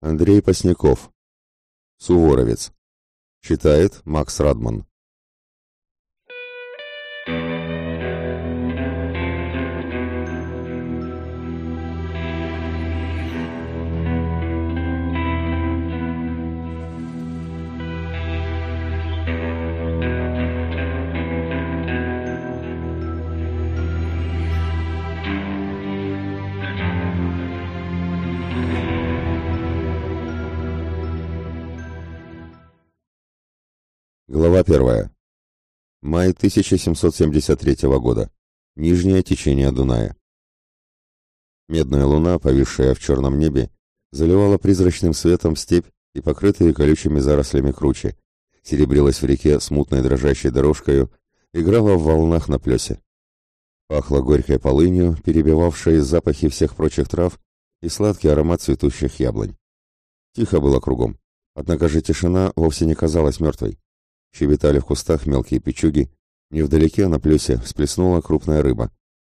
Андрей Посняков. Суворовец. Читает Макс Радман. первая. Май 1773 года. Нижнее течение Дуная. Медная луна, повисшая в черном небе, заливала призрачным светом степь и покрытые колючими зарослями круче, серебрилась в реке смутной дрожащей дорожкою, играла в волнах на плесе. Пахло горькой полынью, перебивавшей запахи всех прочих трав и сладкий аромат цветущих яблонь. Тихо было кругом, однако же тишина вовсе не казалась мертвой. Щебетали в кустах мелкие печуги. Невдалеке а на плюсе всплеснула крупная рыба.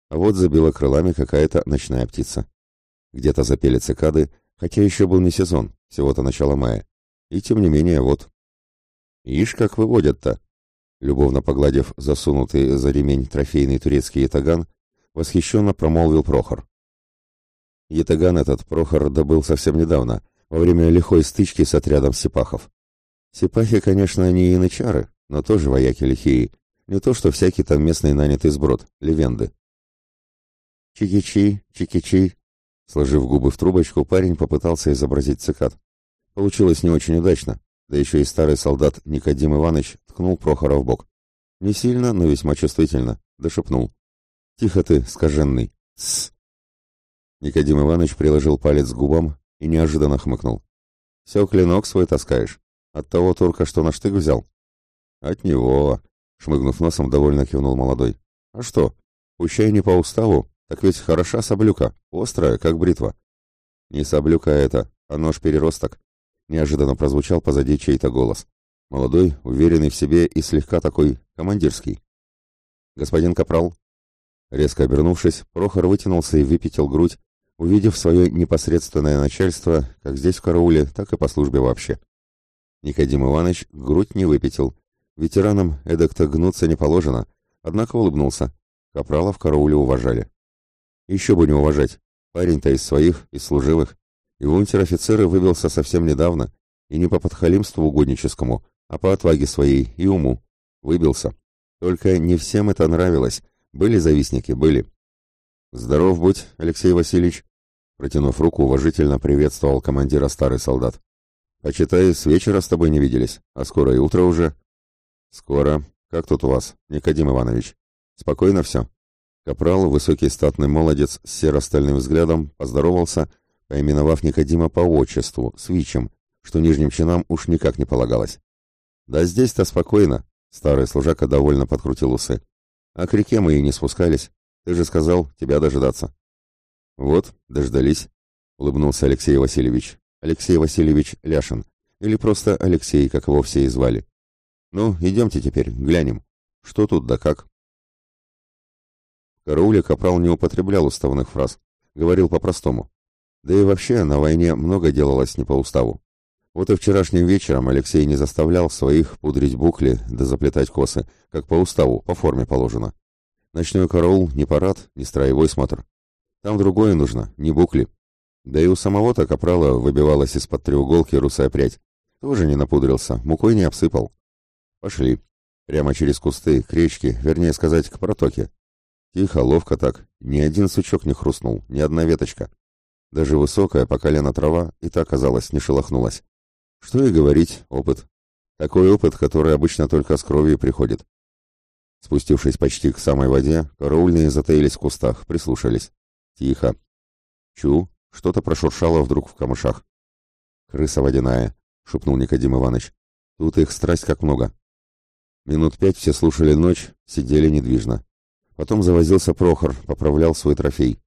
А вот забила крылами какая-то ночная птица. Где-то запели цикады, хотя еще был не сезон, всего-то начало мая. И тем не менее, вот. Ишь, как выводят-то! Любовно погладив засунутый за ремень трофейный турецкий ятаган, восхищенно промолвил Прохор. Ятаган этот Прохор добыл совсем недавно, во время лихой стычки с отрядом сипахов. Сипахи, конечно, они и но тоже вояки лихие. Не то, что всякий там местный нанятый сброд, левенды. Чики-чи, чики-чи. Сложив губы в трубочку, парень попытался изобразить цикад. Получилось не очень удачно, да еще и старый солдат Никодим Иванович ткнул Прохора в бок. Не сильно, но весьма чувствительно, да «Тихо ты, скаженный! С. Никодим Иванович приложил палец к губам и неожиданно хмыкнул. «Все клинок свой таскаешь». От того только, что на штык взял? От него, шмыгнув носом, довольно кивнул молодой. А что? Пущай не по уставу, так ведь хороша соблюка, острая, как бритва. Не соблюка это, а нож переросток. Неожиданно прозвучал позади чей-то голос. Молодой, уверенный в себе и слегка такой командирский. «Господин Капрал?» Резко обернувшись, Прохор вытянулся и выпятил грудь, увидев свое непосредственное начальство, как здесь в карауле, так и по службе вообще. Никодим Иванович грудь не выпятил. Ветеранам эдак-то гнуться не положено. Однако улыбнулся. Капрала в карауле уважали. Еще бы не уважать. Парень-то из своих, из служивых. И унтер-офицеры выбился совсем недавно. И не по подхалимству угодническому, а по отваге своей и уму. Выбился. Только не всем это нравилось. Были завистники, были. «Здоров будь, Алексей Васильевич!» Протянув руку, уважительно приветствовал командира старый солдат. А читай, с вечера с тобой не виделись, а скоро и утро уже. Скоро. Как тут у вас, Никодим Иванович? Спокойно все? Капрал, высокий статный молодец с серо-стальным взглядом, поздоровался, поименовав Никодима по отчеству, свичем, что нижним чинам уж никак не полагалось. «Да здесь-то спокойно», — старый служака довольно подкрутил усы. «А к реке мы и не спускались. Ты же сказал, тебя дожидаться». «Вот, дождались», — улыбнулся Алексей Васильевич. Алексей Васильевич Ляшин, или просто Алексей, как его все и звали. Ну, идемте теперь, глянем, что тут да как. В карауле Капрал не употреблял уставных фраз, говорил по-простому. Да и вообще на войне много делалось не по уставу. Вот и вчерашним вечером Алексей не заставлял своих пудрить букли да заплетать косы, как по уставу, по форме положено. Ночной караул не парад, не строевой смотр. Там другое нужно, не букли. Да и у самого-то Капрала выбивалась из-под треуголки русая прядь. Тоже не напудрился, мукой не обсыпал. Пошли. Прямо через кусты, к речке, вернее сказать, к протоке. Тихо, ловко так. Ни один сучок не хрустнул, ни одна веточка. Даже высокая по колено трава и та, казалось, не шелохнулась. Что и говорить, опыт. Такой опыт, который обычно только с кровью приходит. Спустившись почти к самой воде, караульные затаились в кустах, прислушались. Тихо. Чу, что-то прошуршало вдруг в камышах. «Крыса водяная», — шепнул Никодим Иванович. «Тут их страсть как много». Минут пять все слушали ночь, сидели недвижно. Потом завозился Прохор, поправлял свой трофей.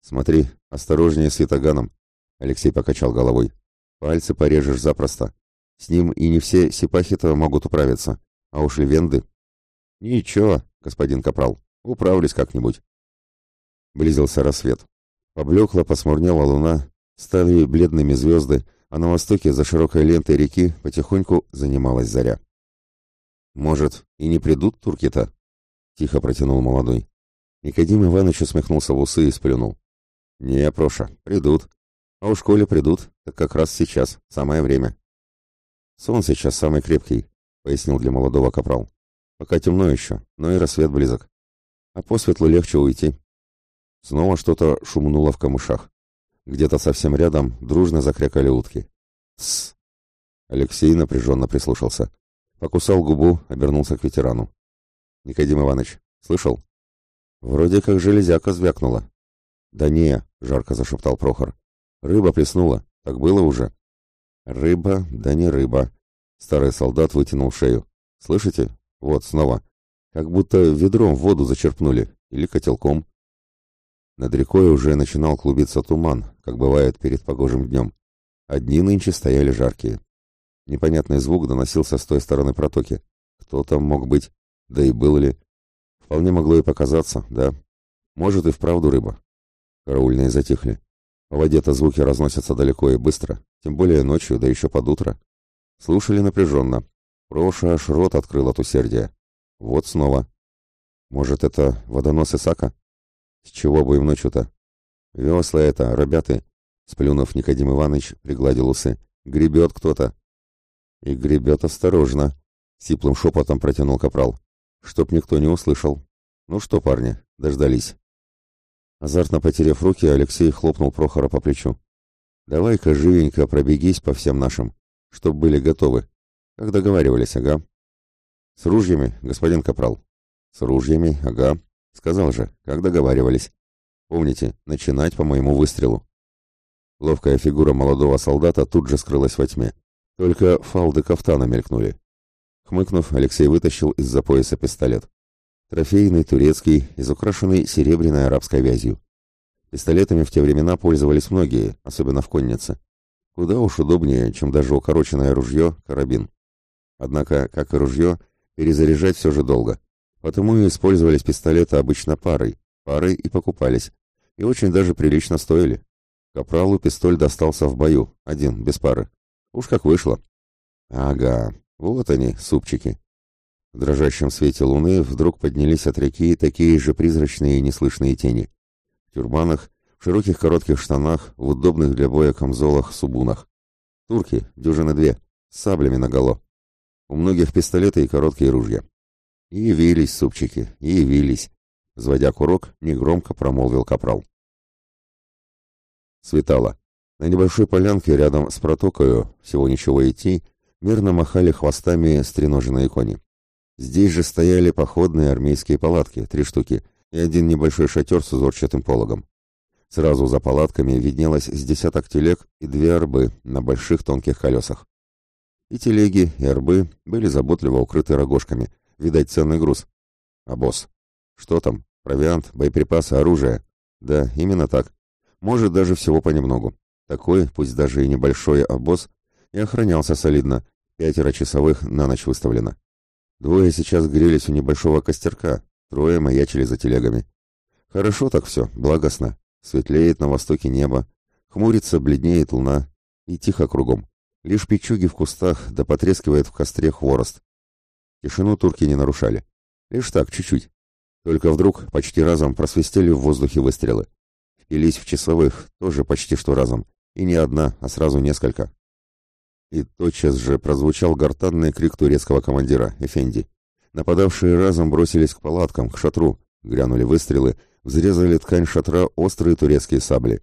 «Смотри, осторожнее с ятаганом», — Алексей покачал головой. «Пальцы порежешь запросто. С ним и не все сипахи-то могут управиться, а уж и венды». «Ничего, господин Капрал, управлюсь как-нибудь». Близился рассвет. Поблекла, посмурнела луна, стали бледными звезды, а на востоке за широкой лентой реки потихоньку занималась заря. «Может, и не придут турки-то?» — тихо протянул молодой. Никодим Иванович усмехнулся в усы и сплюнул. «Не, Проша, придут. А у коли придут, так как раз сейчас, самое время». «Сон сейчас самый крепкий», — пояснил для молодого капрал. «Пока темно еще, но и рассвет близок. А по светлу легче уйти. Снова что-то шумнуло в камышах. Где-то совсем рядом дружно закрякали утки. «Тссс!» Алексей напряженно прислушался. Покусал губу, обернулся к ветерану. «Никодим Иванович, слышал?» «Вроде как железяка звякнула». «Да не!» — жарко зашептал Прохор. «Рыба плеснула. Так было уже?» «Рыба, да не рыба!» Старый солдат вытянул шею. «Слышите? Вот, снова. Как будто ведром воду зачерпнули. Или котелком. Над рекой уже начинал клубиться туман, как бывает перед погожим днем. Одни нынче стояли жаркие. Непонятный звук доносился с той стороны протоки. Кто там мог быть? Да и был ли? Вполне могло и показаться, да. Может и вправду рыба. Караульные затихли. В воде-то звуки разносятся далеко и быстро, тем более ночью, да еще под утро. Слушали напряженно. Проша аж рот открыл от усердия. Вот снова. Может, это водонос Исака? С чего бы им ночью-то? Весла это, ребята. Сплюнув, Никодим Иванович пригладил усы. Гребет кто-то. И гребет осторожно. Сиплым шепотом протянул капрал. Чтоб никто не услышал. Ну что, парни, дождались. Азартно потеряв руки, Алексей хлопнул Прохора по плечу. «Давай-ка живенько пробегись по всем нашим, чтоб были готовы. Как договаривались, ага». «С ружьями, господин Капрал». «С ружьями, ага», Сказал же, как договаривались. Помните, начинать по моему выстрелу. Ловкая фигура молодого солдата тут же скрылась во тьме. Только фалды кафтана мелькнули. Хмыкнув, Алексей вытащил из-за пояса пистолет. Трофейный, турецкий, изукрашенный серебряной арабской вязью. Пистолетами в те времена пользовались многие, особенно в коннице. Куда уж удобнее, чем даже укороченное ружье, карабин. Однако, как и ружье, перезаряжать все же долго потому и использовались пистолеты обычно парой, парой и покупались, и очень даже прилично стоили. Капралу пистоль достался в бою, один, без пары. Уж как вышло. Ага, вот они, супчики. В дрожащем свете луны вдруг поднялись от реки такие же призрачные и неслышные тени. В тюрбанах, в широких коротких штанах, в удобных для боя камзолах субунах. Турки, дюжины две, с саблями наголо. У многих пистолеты и короткие ружья. «Явились, супчики, явились!» Взводя курок, негромко промолвил капрал. Светало. На небольшой полянке рядом с протокою, всего ничего идти, мирно махали хвостами стреноженные кони. Здесь же стояли походные армейские палатки, три штуки, и один небольшой шатер с узорчатым пологом. Сразу за палатками виднелось с десяток телег и две арбы на больших тонких колесах. И телеги, и арбы были заботливо укрыты рогожками – Видать, ценный груз. А босс? Что там? Провиант, боеприпасы, оружие? Да, именно так. Может, даже всего понемногу. Такой, пусть даже и небольшой а обоз, и охранялся солидно. Пятеро часовых на ночь выставлено. Двое сейчас грелись у небольшого костерка, трое маячили за телегами. Хорошо так все, благостно. Светлеет на востоке небо, хмурится, бледнеет луна, и тихо кругом. Лишь печуги в кустах, да потрескивает в костре хворост. Тишину турки не нарушали. Лишь так, чуть-чуть. Только вдруг почти разом просвистели в воздухе выстрелы. Впились в часовых, тоже почти что разом. И не одна, а сразу несколько. И тотчас же прозвучал гортанный крик турецкого командира, Эфенди. Нападавшие разом бросились к палаткам, к шатру. Грянули выстрелы, взрезали ткань шатра острые турецкие сабли.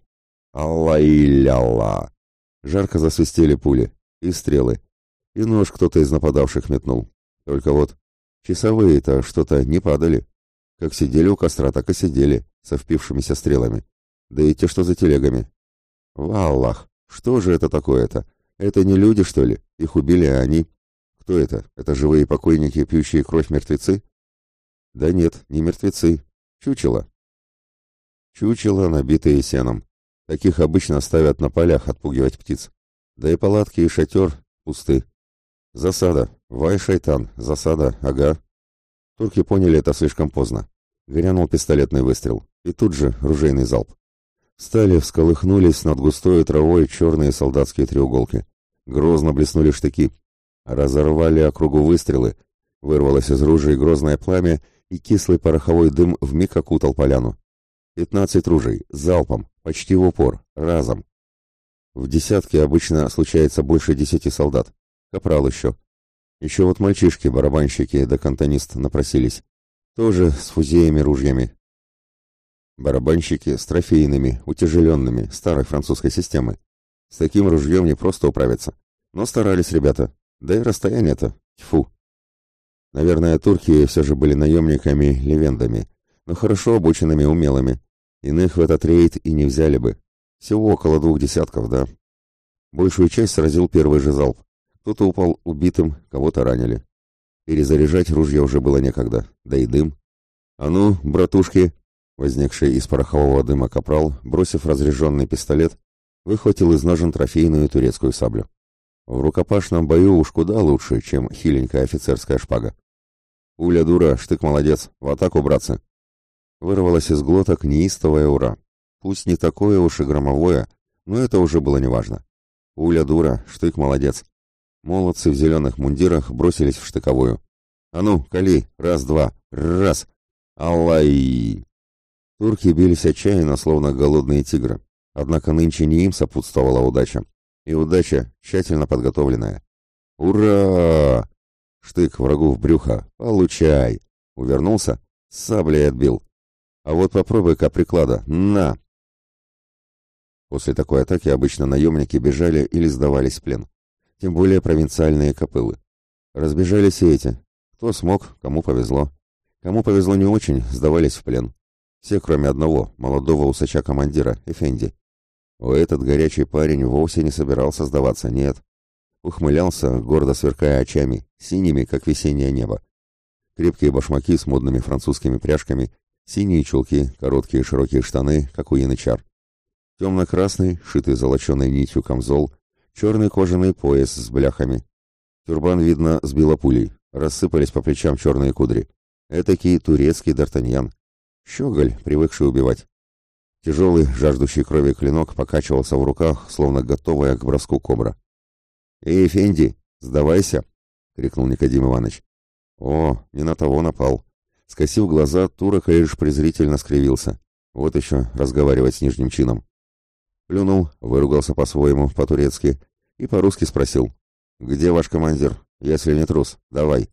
Алла-илля-алла! Жарко засвистели пули и стрелы. И нож кто-то из нападавших метнул. Только вот часовые-то что-то не падали. Как сидели у костра, так и сидели, со впившимися стрелами. Да и те, что за телегами. Валлах, что же это такое-то? Это не люди, что ли? Их убили, а они... Кто это? Это живые покойники, пьющие кровь мертвецы? Да нет, не мертвецы. Чучело. Чучело, набитые сеном. Таких обычно ставят на полях отпугивать птиц. Да и палатки и шатер пусты. Засада. Вай, шайтан, засада, ага. Турки поняли это слишком поздно. Грянул пистолетный выстрел. И тут же ружейный залп. Стали всколыхнулись над густой травой черные солдатские треуголки. Грозно блеснули штыки. Разорвали округу выстрелы. Вырвалось из ружей грозное пламя, и кислый пороховой дым вмиг окутал поляну. Пятнадцать ружей, залпом, почти в упор, разом. В десятке обычно случается больше десяти солдат. Капрал еще. Еще вот мальчишки-барабанщики да кантонист напросились. Тоже с фузеями-ружьями. Барабанщики с трофейными, утяжеленными, старой французской системы. С таким ружьем не просто управиться. Но старались ребята. Да и расстояние-то. Тьфу. Наверное, турки все же были наемниками, левендами. Но хорошо обученными, умелыми. Иных в этот рейд и не взяли бы. Всего около двух десятков, да. Большую часть сразил первый же залп. Кто-то упал убитым, кого-то ранили. Перезаряжать ружье уже было некогда, да и дым. «А ну, братушки!» Возникший из порохового дыма капрал, бросив разряженный пистолет, выхватил из ножен трофейную турецкую саблю. В рукопашном бою уж куда лучше, чем хиленькая офицерская шпага. «Уля дура, штык молодец, в атаку, братцы!» Вырвалось из глоток неистовое «Ура!» Пусть не такое уж и громовое, но это уже было неважно. «Уля дура, штык молодец!» Молодцы в зеленых мундирах бросились в штыковую. «А ну, кали! Раз-два! Раз! Аллай!» Турки бились отчаянно, словно голодные тигры. Однако нынче не им сопутствовала удача. И удача тщательно подготовленная. «Ура!» Штык врагу в брюхо. «Получай!» Увернулся, саблей отбил. «А вот попробуй-ка приклада. На!» После такой атаки обычно наемники бежали или сдавались в плен тем более провинциальные копылы. Разбежались и эти. Кто смог, кому повезло. Кому повезло не очень, сдавались в плен. Все, кроме одного, молодого усача-командира, Эфенди. О, этот горячий парень вовсе не собирался сдаваться, нет. Ухмылялся, гордо сверкая очами, синими, как весеннее небо. Крепкие башмаки с модными французскими пряжками, синие чулки, короткие широкие штаны, как у янычар. Темно-красный, шитый золоченой нитью камзол, черный кожаный пояс с бляхами. Тюрбан, видно, сбила пулей. Рассыпались по плечам черные кудри. Этакий турецкий д'Артаньян. Щеголь, привыкший убивать. Тяжелый, жаждущий крови клинок покачивался в руках, словно готовая к броску кобра. «Эй, Фенди, сдавайся!» — крикнул Никодим Иванович. «О, не на того напал!» Скосив глаза, Турок лишь презрительно скривился. «Вот еще разговаривать с нижним чином!» Плюнул, выругался по-своему, по-турецки, и по-русски спросил. «Где ваш командир? Если не трус, давай!»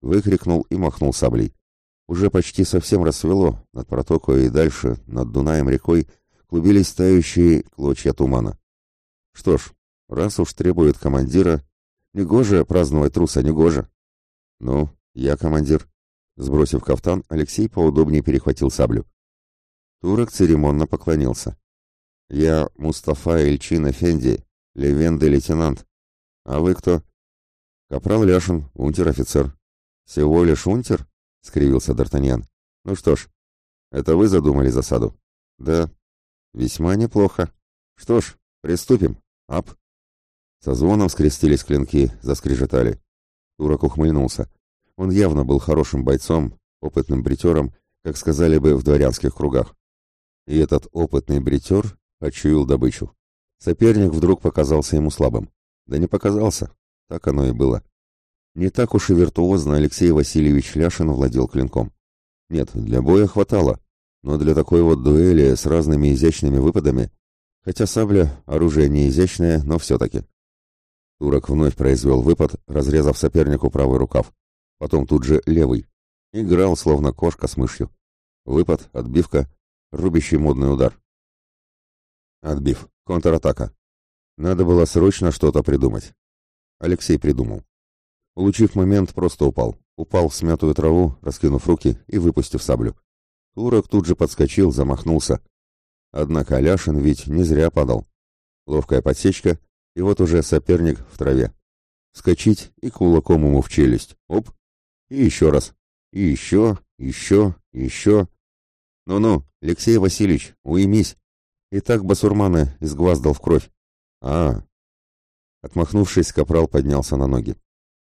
Выкрикнул и махнул саблей. Уже почти совсем рассвело, над протокой и дальше, над Дунаем рекой, клубились тающие клочья тумана. Что ж, раз уж требует командира, негоже праздновать труса, негоже. Ну, я командир. Сбросив кафтан, Алексей поудобнее перехватил саблю. Турок церемонно поклонился. Я Мустафа Ильчин Эфенди, легенды лейтенант. А вы кто? Капрал Ляшин, унтер-офицер. Всего лишь унтер? скривился Д'Артаньян. Ну что ж, это вы задумали засаду? Да. Весьма неплохо. Что ж, приступим. Ап. Со звоном скрестились клинки, заскрежетали. Турок ухмыльнулся. Он явно был хорошим бойцом, опытным бритером, как сказали бы в дворянских кругах. И этот опытный бритер Почуял добычу. Соперник вдруг показался ему слабым. Да не показался. Так оно и было. Не так уж и виртуозно Алексей Васильевич Ляшин владел клинком. Нет, для боя хватало, но для такой вот дуэли с разными изящными выпадами, хотя сабля — оружие не изящное, но все-таки. Турок вновь произвел выпад, разрезав сопернику правый рукав, потом тут же левый. Играл, словно кошка с мышью. Выпад, отбивка, рубящий модный удар. Отбив. Контратака. Надо было срочно что-то придумать. Алексей придумал. Улучив момент, просто упал. Упал в смятую траву, раскинув руки и выпустив саблю. Турок тут же подскочил, замахнулся. Однако Аляшин ведь не зря падал. Ловкая подсечка, и вот уже соперник в траве. Скочить и кулаком ему в челюсть. Оп! И еще раз. И еще, еще, еще. «Ну-ну, Алексей Васильевич, уймись!» Итак, басурманы, из глаз дал в кровь. А. Отмахнувшись, капрал поднялся на ноги.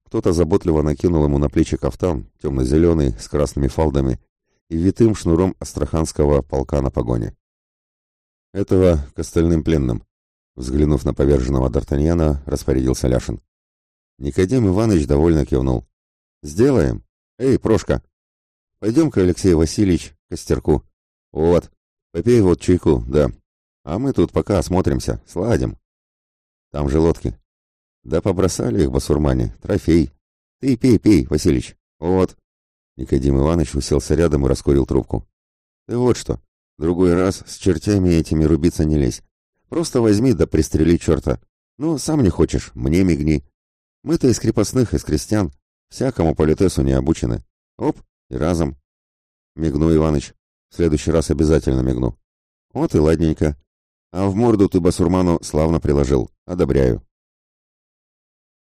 Кто-то заботливо накинул ему на плечи кафтан, темно-зеленый, с красными фалдами, и витым шнуром астраханского полка на погоне. Этого к остальным пленным. Взглянув на поверженного Д'Артаньяна, распорядился Ляшин. Никодим Иванович довольно кивнул. «Сделаем. Эй, Прошка, пойдем-ка, Алексей Васильевич, к костерку. Вот, попей вот чайку, да, а мы тут пока осмотримся, сладим. Там же лодки. Да побросали их басурмане, трофей. Ты пей, пей, Василич. Вот. Никодим Иванович уселся рядом и раскурил трубку. Ты вот что, другой раз с чертями этими рубиться не лезь. Просто возьми да пристрели черта. Ну, сам не хочешь, мне мигни. Мы-то из крепостных, из крестьян. Всякому политесу не обучены. Оп, и разом. Мигну, Иваныч. В следующий раз обязательно мигну. Вот и ладненько. А в морду ты басурману славно приложил. Одобряю.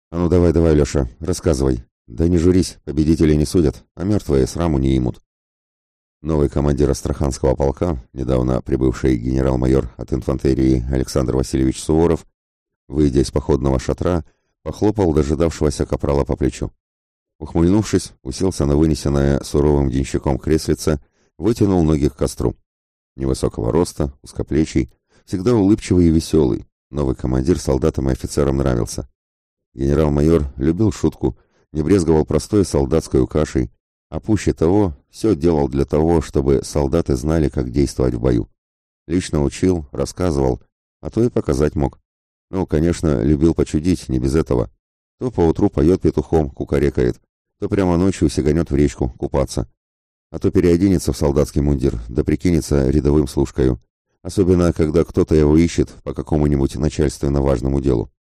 А ну давай, давай, Леша, рассказывай. Да не журись, победители не судят, а мертвые сраму не имут. Новый командир Астраханского полка, недавно прибывший генерал-майор от инфантерии Александр Васильевич Суворов, выйдя из походного шатра, похлопал дожидавшегося капрала по плечу. Ухмыльнувшись, уселся на вынесенное суровым денщиком креслице, вытянул ноги к костру. Невысокого роста, узкоплечий, всегда улыбчивый и веселый. Новый командир солдатам и офицерам нравился. Генерал-майор любил шутку, не брезговал простой солдатской кашей, а пуще того, все делал для того, чтобы солдаты знали, как действовать в бою. Лично учил, рассказывал, а то и показать мог. Ну, конечно, любил почудить, не без этого. То поутру поет петухом, кукарекает, то прямо ночью сиганет в речку купаться. А то переоденется в солдатский мундир, да прикинется рядовым служкою, Особенно, когда кто-то его ищет по какому-нибудь начальственно важному делу.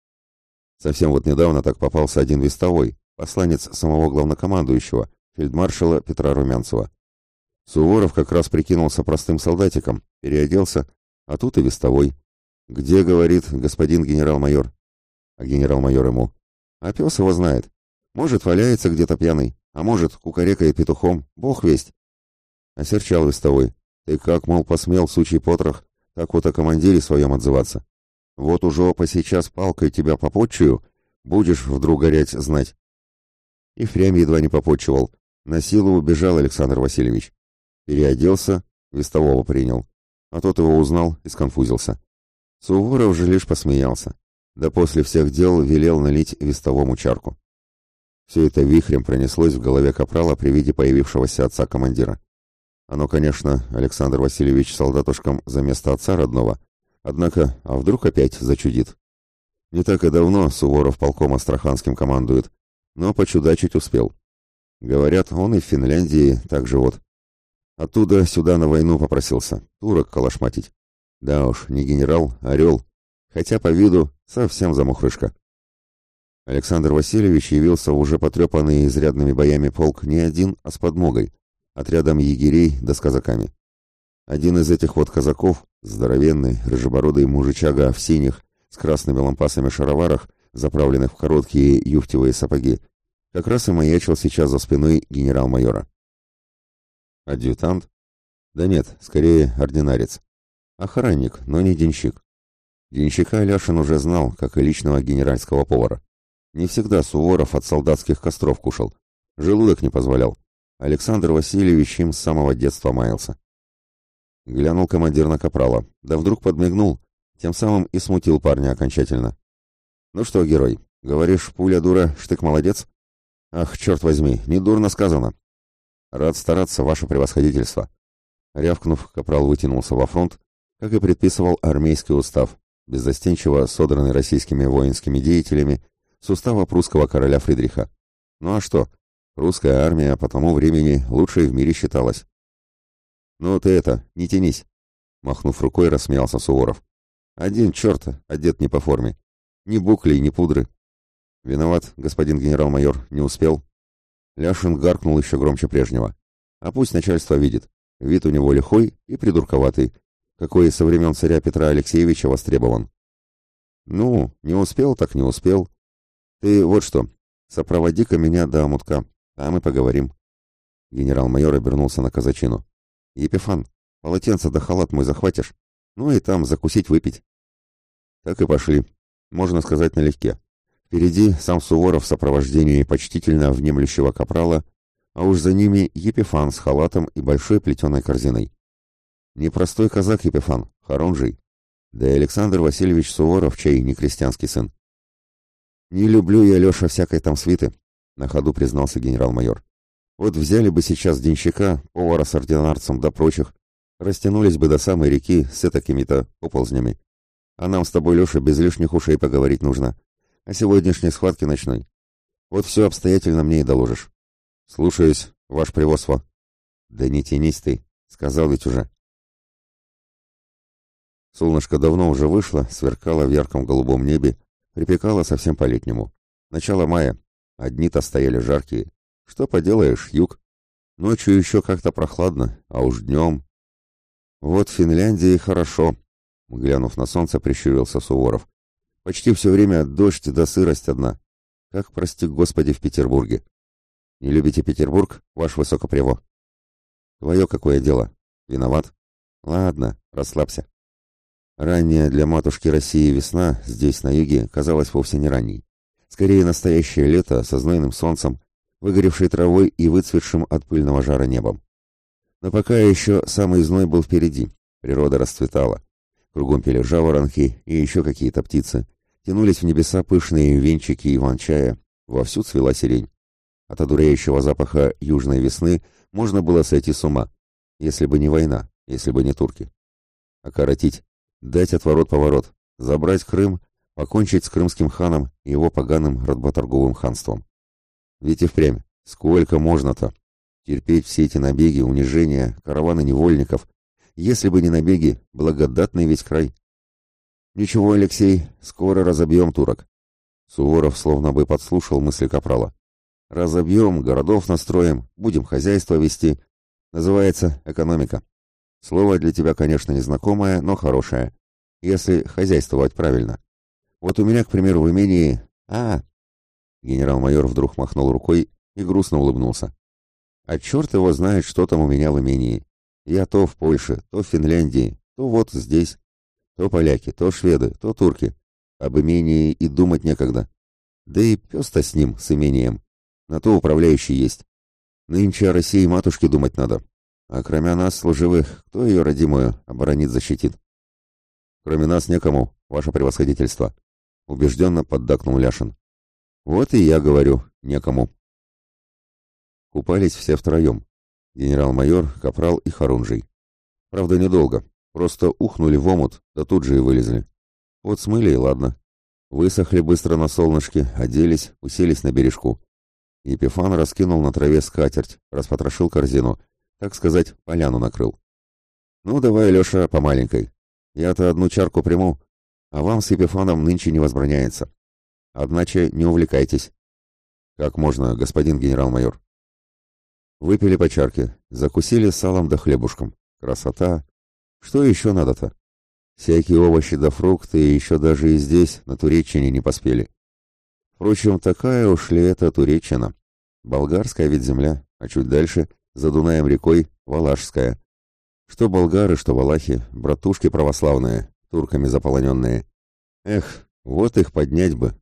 Совсем вот недавно так попался один вестовой, посланец самого главнокомандующего, фельдмаршала Петра Румянцева. Суворов как раз прикинулся простым солдатиком, переоделся, а тут и вестовой. «Где, — говорит, — господин генерал-майор?» А генерал-майор ему. «А пес его знает. Может, валяется где-то пьяный, а может, кукарекает петухом, бог весть». Осерчал вестовой. «Ты как, мол, посмел, сучий потрох, так вот о командире своем отзываться. Вот уже по сейчас палкой тебя попотчую, будешь вдруг гореть знать. И Ефрем едва не попотчевал. На силу убежал Александр Васильевич. Переоделся, вестового принял. А тот его узнал и сконфузился. Суворов же лишь посмеялся. Да после всех дел велел налить вестовому чарку. Все это вихрем пронеслось в голове капрала при виде появившегося отца командира. Оно, конечно, Александр Васильевич солдатушкам за место отца родного. Однако, а вдруг опять зачудит? Не так и давно Суворов полком Астраханским командует, но почудачить успел. Говорят, он и в Финляндии так же вот. Оттуда сюда на войну попросился, турок калашматить. Да уж, не генерал, орел, хотя по виду совсем замухрышка. Александр Васильевич явился уже потрепанный изрядными боями полк не один, а с подмогой, отрядом егерей да с казаками. Один из этих вот казаков, здоровенный, рыжебородый мужичага в синих, с красными лампасами шароварах, заправленных в короткие юфтевые сапоги, как раз и маячил сейчас за спиной генерал-майора. Адъютант? Да нет, скорее ординарец. Охранник, но не денщик. Денщика Аляшин уже знал, как и личного генеральского повара. Не всегда Суворов от солдатских костров кушал. Желудок не позволял. Александр Васильевич им с самого детства маялся. Глянул командир на Капрала, да вдруг подмигнул, тем самым и смутил парня окончательно. «Ну что, герой, говоришь, пуля дура, штык молодец?» «Ах, черт возьми, недурно сказано!» «Рад стараться, ваше превосходительство!» Рявкнув, Капрал вытянулся во фронт, как и предписывал армейский устав, беззастенчиво содранный российскими воинскими деятелями с устава прусского короля Фридриха. Ну а что, Русская армия по тому времени лучшей в мире считалась. «Ну ты это, не тянись!» Махнув рукой, рассмеялся Суворов. «Один черт, одет не по форме. Ни буклей, ни пудры». «Виноват, господин генерал-майор, не успел». Ляшин гаркнул еще громче прежнего. «А пусть начальство видит. Вид у него лихой и придурковатый, какой со времен царя Петра Алексеевича востребован». «Ну, не успел, так не успел. Ты вот что, сопроводи-ка меня до мутка. Там мы поговорим. Генерал-майор обернулся на казачину. Епифан, полотенце да халат мой захватишь. Ну и там закусить, выпить. Так и пошли. Можно сказать, налегке. Впереди сам Суворов в сопровождении почтительно внемлющего капрала, а уж за ними Епифан с халатом и большой плетеной корзиной. Непростой казак Епифан, Харунжий. Да и Александр Васильевич Суворов, чей не крестьянский сын. Не люблю я, Леша, всякой там свиты, на ходу признался генерал-майор. Вот взяли бы сейчас денщика, повара с ординарцем да прочих, растянулись бы до самой реки с этакими-то оползнями. А нам с тобой, Леша, без лишних ушей поговорить нужно. О сегодняшней схватке ночной. Вот все обстоятельно мне и доложишь. Слушаюсь, ваш привозва. Да не тянись ты, сказал ведь уже. Солнышко давно уже вышло, сверкало в ярком голубом небе, припекало совсем по-летнему. Начало мая, Одни-то стояли жаркие. Что поделаешь, юг? Ночью еще как-то прохладно, а уж днем... Вот в Финляндии хорошо, — глянув на солнце, прищурился Суворов. Почти все время дождь да сырость одна. Как, прости господи, в Петербурге. Не любите Петербург, ваш высокопрево? Твое какое дело? Виноват? Ладно, расслабься. Ранняя для матушки России весна здесь, на юге, казалась вовсе не ранней. Скорее настоящее лето со знойным солнцем, выгоревшей травой и выцветшим от пыльного жара небом. Но пока еще самый зной был впереди. Природа расцветала. Кругом пели жаворонки и еще какие-то птицы. Тянулись в небеса пышные венчики иван-чая. Вовсю цвела сирень. От одуреющего запаха южной весны можно было сойти с ума. Если бы не война, если бы не турки. Окоротить, дать отворот-поворот, забрать Крым покончить с крымским ханом и его поганым родботорговым ханством. Ведь и впрямь, сколько можно-то терпеть все эти набеги, унижения, караваны невольников, если бы не набеги, благодатный весь край. Ничего, Алексей, скоро разобьем турок. Суворов словно бы подслушал мысли Капрала. Разобьем, городов настроим, будем хозяйство вести. Называется экономика. Слово для тебя, конечно, незнакомое, но хорошее, если хозяйствовать правильно. Вот у меня, к примеру, в имении... А!» Генерал-майор вдруг махнул рукой и грустно улыбнулся. «А черт его знает, что там у меня в имении. Я то в Польше, то в Финляндии, то вот здесь. То поляки, то шведы, то турки. Об имении и думать некогда. Да и пес-то с ним, с имением. На то управляющий есть. Нынче о России матушке думать надо. А кроме нас, служивых, кто ее родимую оборонит, защитит? Кроме нас некому, ваше превосходительство. — убежденно поддакнул Ляшин. «Вот и я говорю, некому». Купались все втроем. Генерал-майор, Капрал и Харунжий. Правда, недолго. Просто ухнули в омут, да тут же и вылезли. Вот смыли и ладно. Высохли быстро на солнышке, оделись, уселись на бережку. Епифан раскинул на траве скатерть, распотрошил корзину. Так сказать, поляну накрыл. «Ну, давай, Леша, по маленькой. Я-то одну чарку приму, а вам с Епифаном нынче не возбраняется. Одначе не увлекайтесь. Как можно, господин генерал-майор. Выпили по чарке, закусили салом да хлебушком. Красота! Что еще надо-то? Всякие овощи да фрукты еще даже и здесь, на Туреччине, не поспели. Впрочем, такая уж ли это Туреччина? Болгарская ведь земля, а чуть дальше, за Дунаем рекой, Валашская. Что болгары, что валахи, братушки православные, турками заполоненные. Эх, вот их поднять бы.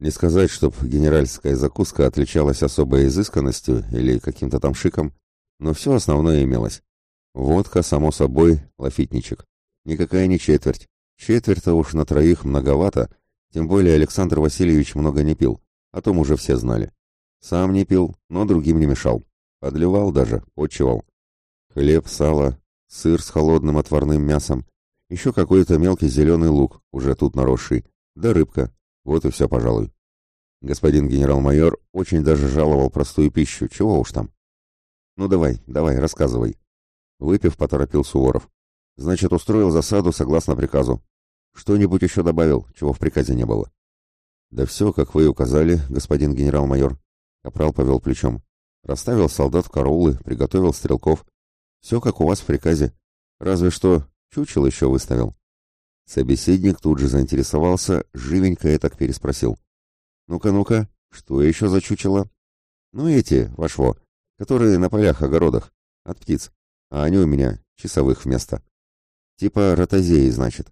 Не сказать, чтоб генеральская закуска отличалась особой изысканностью или каким-то там шиком, но все основное имелось. Водка, само собой, лафитничек. Никакая не четверть. Четверть-то уж на троих многовато, тем более Александр Васильевич много не пил, о том уже все знали. Сам не пил, но другим не мешал. Подливал даже, почивал. Хлеб, сало, сыр с холодным отварным мясом, еще какой-то мелкий зеленый лук, уже тут наросший, да рыбка. Вот и все, пожалуй. Господин генерал-майор очень даже жаловал простую пищу, чего уж там. Ну давай, давай, рассказывай. Выпив, поторопил Суворов. Значит, устроил засаду согласно приказу. Что-нибудь еще добавил, чего в приказе не было? Да все, как вы указали, господин генерал-майор. Капрал повел плечом. Расставил солдат в караулы, приготовил стрелков. Все, как у вас в приказе. Разве что Чучело еще выставил. Собеседник тут же заинтересовался, живенько и так переспросил. «Ну-ка, ну-ка, что еще за чучело?» «Ну эти, вашего, которые на полях-огородах, от птиц, а они у меня часовых вместо. Типа ротозеи, значит».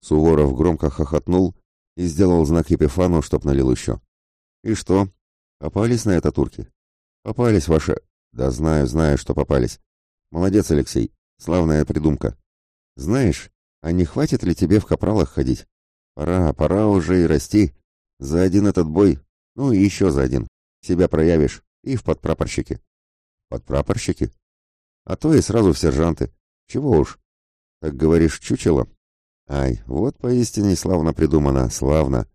Суворов громко хохотнул и сделал знак Епифану, чтоб налил еще. «И что? Попались на это турки?» «Попались, ваши...» «Да знаю, знаю, что попались. Молодец, Алексей. Славная придумка. Знаешь, а не хватит ли тебе в капралах ходить? Пора, пора уже и расти. За один этот бой, ну и еще за один. Себя проявишь и в подпрапорщики. Подпрапорщики? А то и сразу в сержанты. Чего уж? Так говоришь, чучело? Ай, вот поистине славно придумано, славно.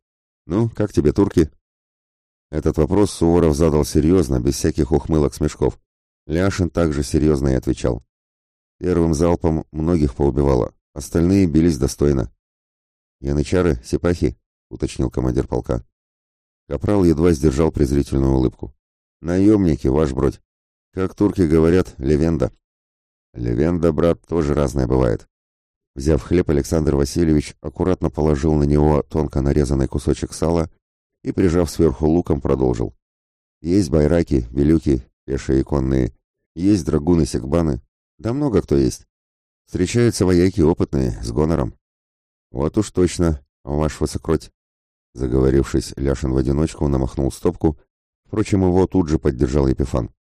Ну, как тебе турки? Этот вопрос Суворов задал серьезно, без всяких ухмылок-смешков. Ляшин также серьезно и отвечал. Первым залпом многих поубивало, остальные бились достойно. «Янычары, сипахи», — уточнил командир полка. Капрал едва сдержал презрительную улыбку. «Наемники, ваш бродь. Как турки говорят, левенда». «Левенда, брат, тоже разное бывает». Взяв хлеб, Александр Васильевич аккуратно положил на него тонко нарезанный кусочек сала и, прижав сверху луком, продолжил. «Есть байраки, белюки, пешие и конные, есть драгуны-сегбаны, да много кто есть. Встречаются вояки опытные, с гонором. Вот уж точно, ваш высокроть. Заговорившись, Ляшин в одиночку намахнул стопку, впрочем, его тут же поддержал Епифан.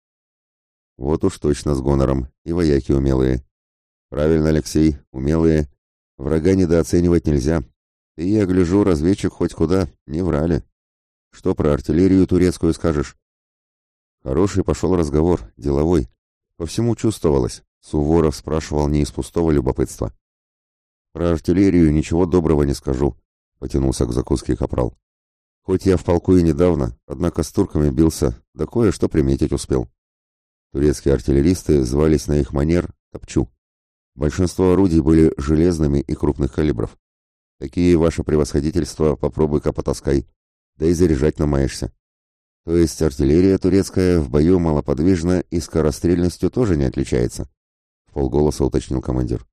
Вот уж точно с гонором, и вояки умелые. Правильно, Алексей, умелые. Врага недооценивать нельзя. И я гляжу, разведчик хоть куда, не врали. Что про артиллерию турецкую скажешь? Хороший пошел разговор, деловой. По всему чувствовалось. Суворов спрашивал не из пустого любопытства. «Про артиллерию ничего доброго не скажу», — потянулся к закуске капрал. «Хоть я в полку и недавно, однако с турками бился, да кое-что приметить успел». Турецкие артиллеристы звались на их манер «топчу». Большинство орудий были железными и крупных калибров. Такие, ваше превосходительство, попробуй-ка потаскай, да и заряжать намаешься. То есть артиллерия турецкая в бою малоподвижна и скорострельностью тоже не отличается полголоса уточнил командир.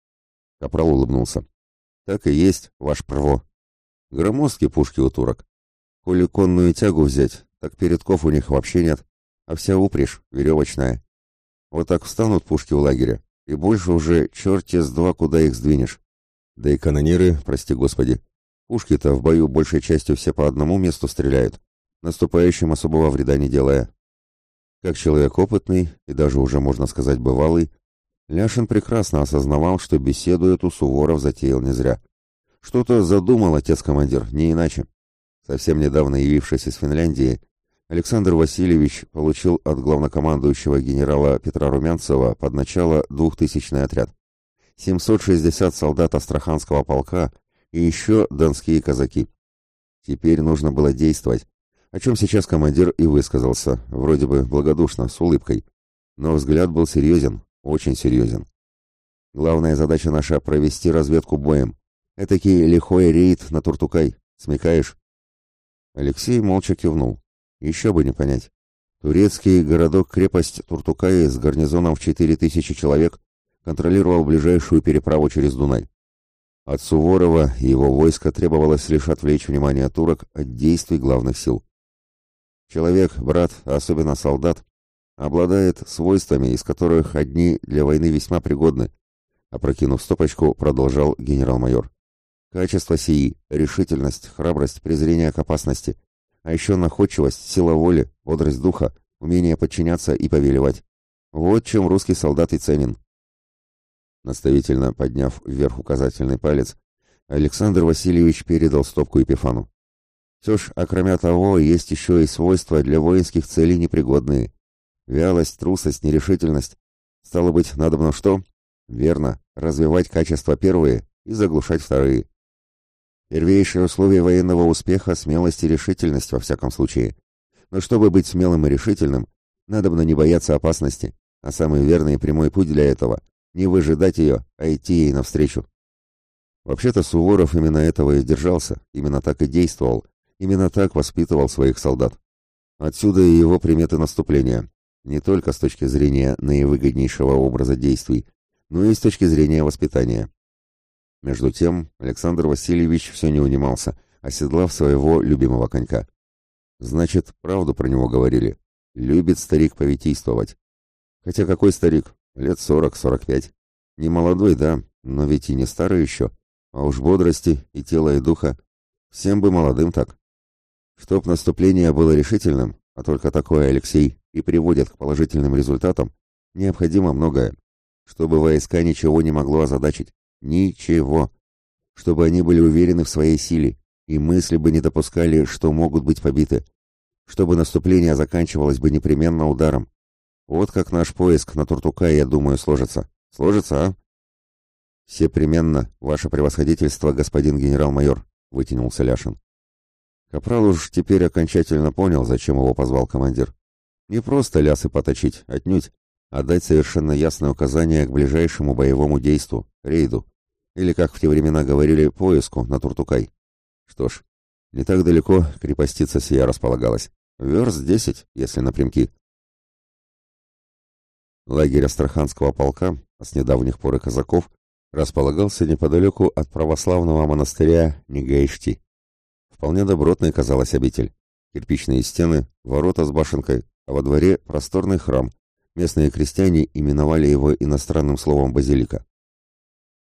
Капрал улыбнулся. Так и есть, ваш прво. Громоздкие пушки у турок. Коли конную тягу взять, так передков у них вообще нет, а вся упряжь веревочная. Вот так встанут пушки у лагеря, и больше уже черти с два куда их сдвинешь. Да и канониры, прости господи. Пушки-то в бою большей частью все по одному месту стреляют, наступающим особого вреда не делая. Как человек опытный и даже уже, можно сказать, бывалый, Ляшин прекрасно осознавал, что беседу эту Суворов затеял не зря. Что-то задумал отец-командир, не иначе. Совсем недавно явившись из Финляндии, Александр Васильевич получил от главнокомандующего генерала Петра Румянцева под начало 2000-й отряд. 760 солдат Астраханского полка и еще донские казаки. Теперь нужно было действовать, о чем сейчас командир и высказался, вроде бы благодушно, с улыбкой. Но взгляд был серьезен, очень серьезен. Главная задача наша — провести разведку боем. Этакий лихой рейд на Туртукай. Смекаешь?» Алексей молча кивнул. «Еще бы не понять. Турецкий городок-крепость Туртукай с гарнизоном в 4000 человек контролировал ближайшую переправу через Дунай. От Суворова и его войска требовалось лишь отвлечь внимание турок от действий главных сил. Человек, брат, особенно солдат, обладает свойствами, из которых одни для войны весьма пригодны, опрокинув стопочку, продолжал генерал-майор. Качество сии — решительность, храбрость, презрение к опасности, а еще находчивость, сила воли, бодрость духа, умение подчиняться и повелевать. Вот чем русский солдат и ценен. Наставительно подняв вверх указательный палец, Александр Васильевич передал стопку Епифану. Все ж, окромя того, есть еще и свойства для воинских целей непригодные. Вялость, трусость, нерешительность. Стало быть, надо надобно что? Верно, развивать качества первые и заглушать вторые. Первейшее условие военного успеха – смелость и решительность во всяком случае. Но чтобы быть смелым и решительным, надо надобно не бояться опасности, а самый верный и прямой путь для этого – не выжидать ее, а идти ей навстречу. Вообще-то Суворов именно этого и держался, именно так и действовал, именно так воспитывал своих солдат. Отсюда и его приметы наступления – не только с точки зрения наивыгоднейшего образа действий, но и с точки зрения воспитания. Между тем, Александр Васильевич все не унимался, оседлав своего любимого конька. Значит, правду про него говорили. Любит старик повитийствовать. Хотя какой старик? Лет сорок-сорок пять. Не молодой, да, но ведь и не старый еще. А уж бодрости и тела, и духа. Всем бы молодым так. Чтоб наступление было решительным, а только такое, Алексей, и приводят к положительным результатам, необходимо многое, чтобы войска ничего не могло озадачить. Ничего. Чтобы они были уверены в своей силе, и мысли бы не допускали, что могут быть побиты. Чтобы наступление заканчивалось бы непременно ударом. Вот как наш поиск на Туртука, я думаю, сложится. Сложится, а? Все «Всепременно, ваше превосходительство, господин генерал-майор», — вытянулся Ляшин. Капрал уж теперь окончательно понял, зачем его позвал командир. Не просто лясы поточить, отнюдь, а дать совершенно ясное указание к ближайшему боевому действу, рейду, или, как в те времена говорили, поиску на Туртукай. Что ж, не так далеко крепостица сия располагалась. Верст десять, если напрямки. Лагерь Астраханского полка, а с недавних пор и казаков, располагался неподалеку от православного монастыря Нигайшти. Вполне добротный казалась обитель. Кирпичные стены, ворота с башенкой, а во дворе просторный храм. Местные крестьяне именовали его иностранным словом «базилика».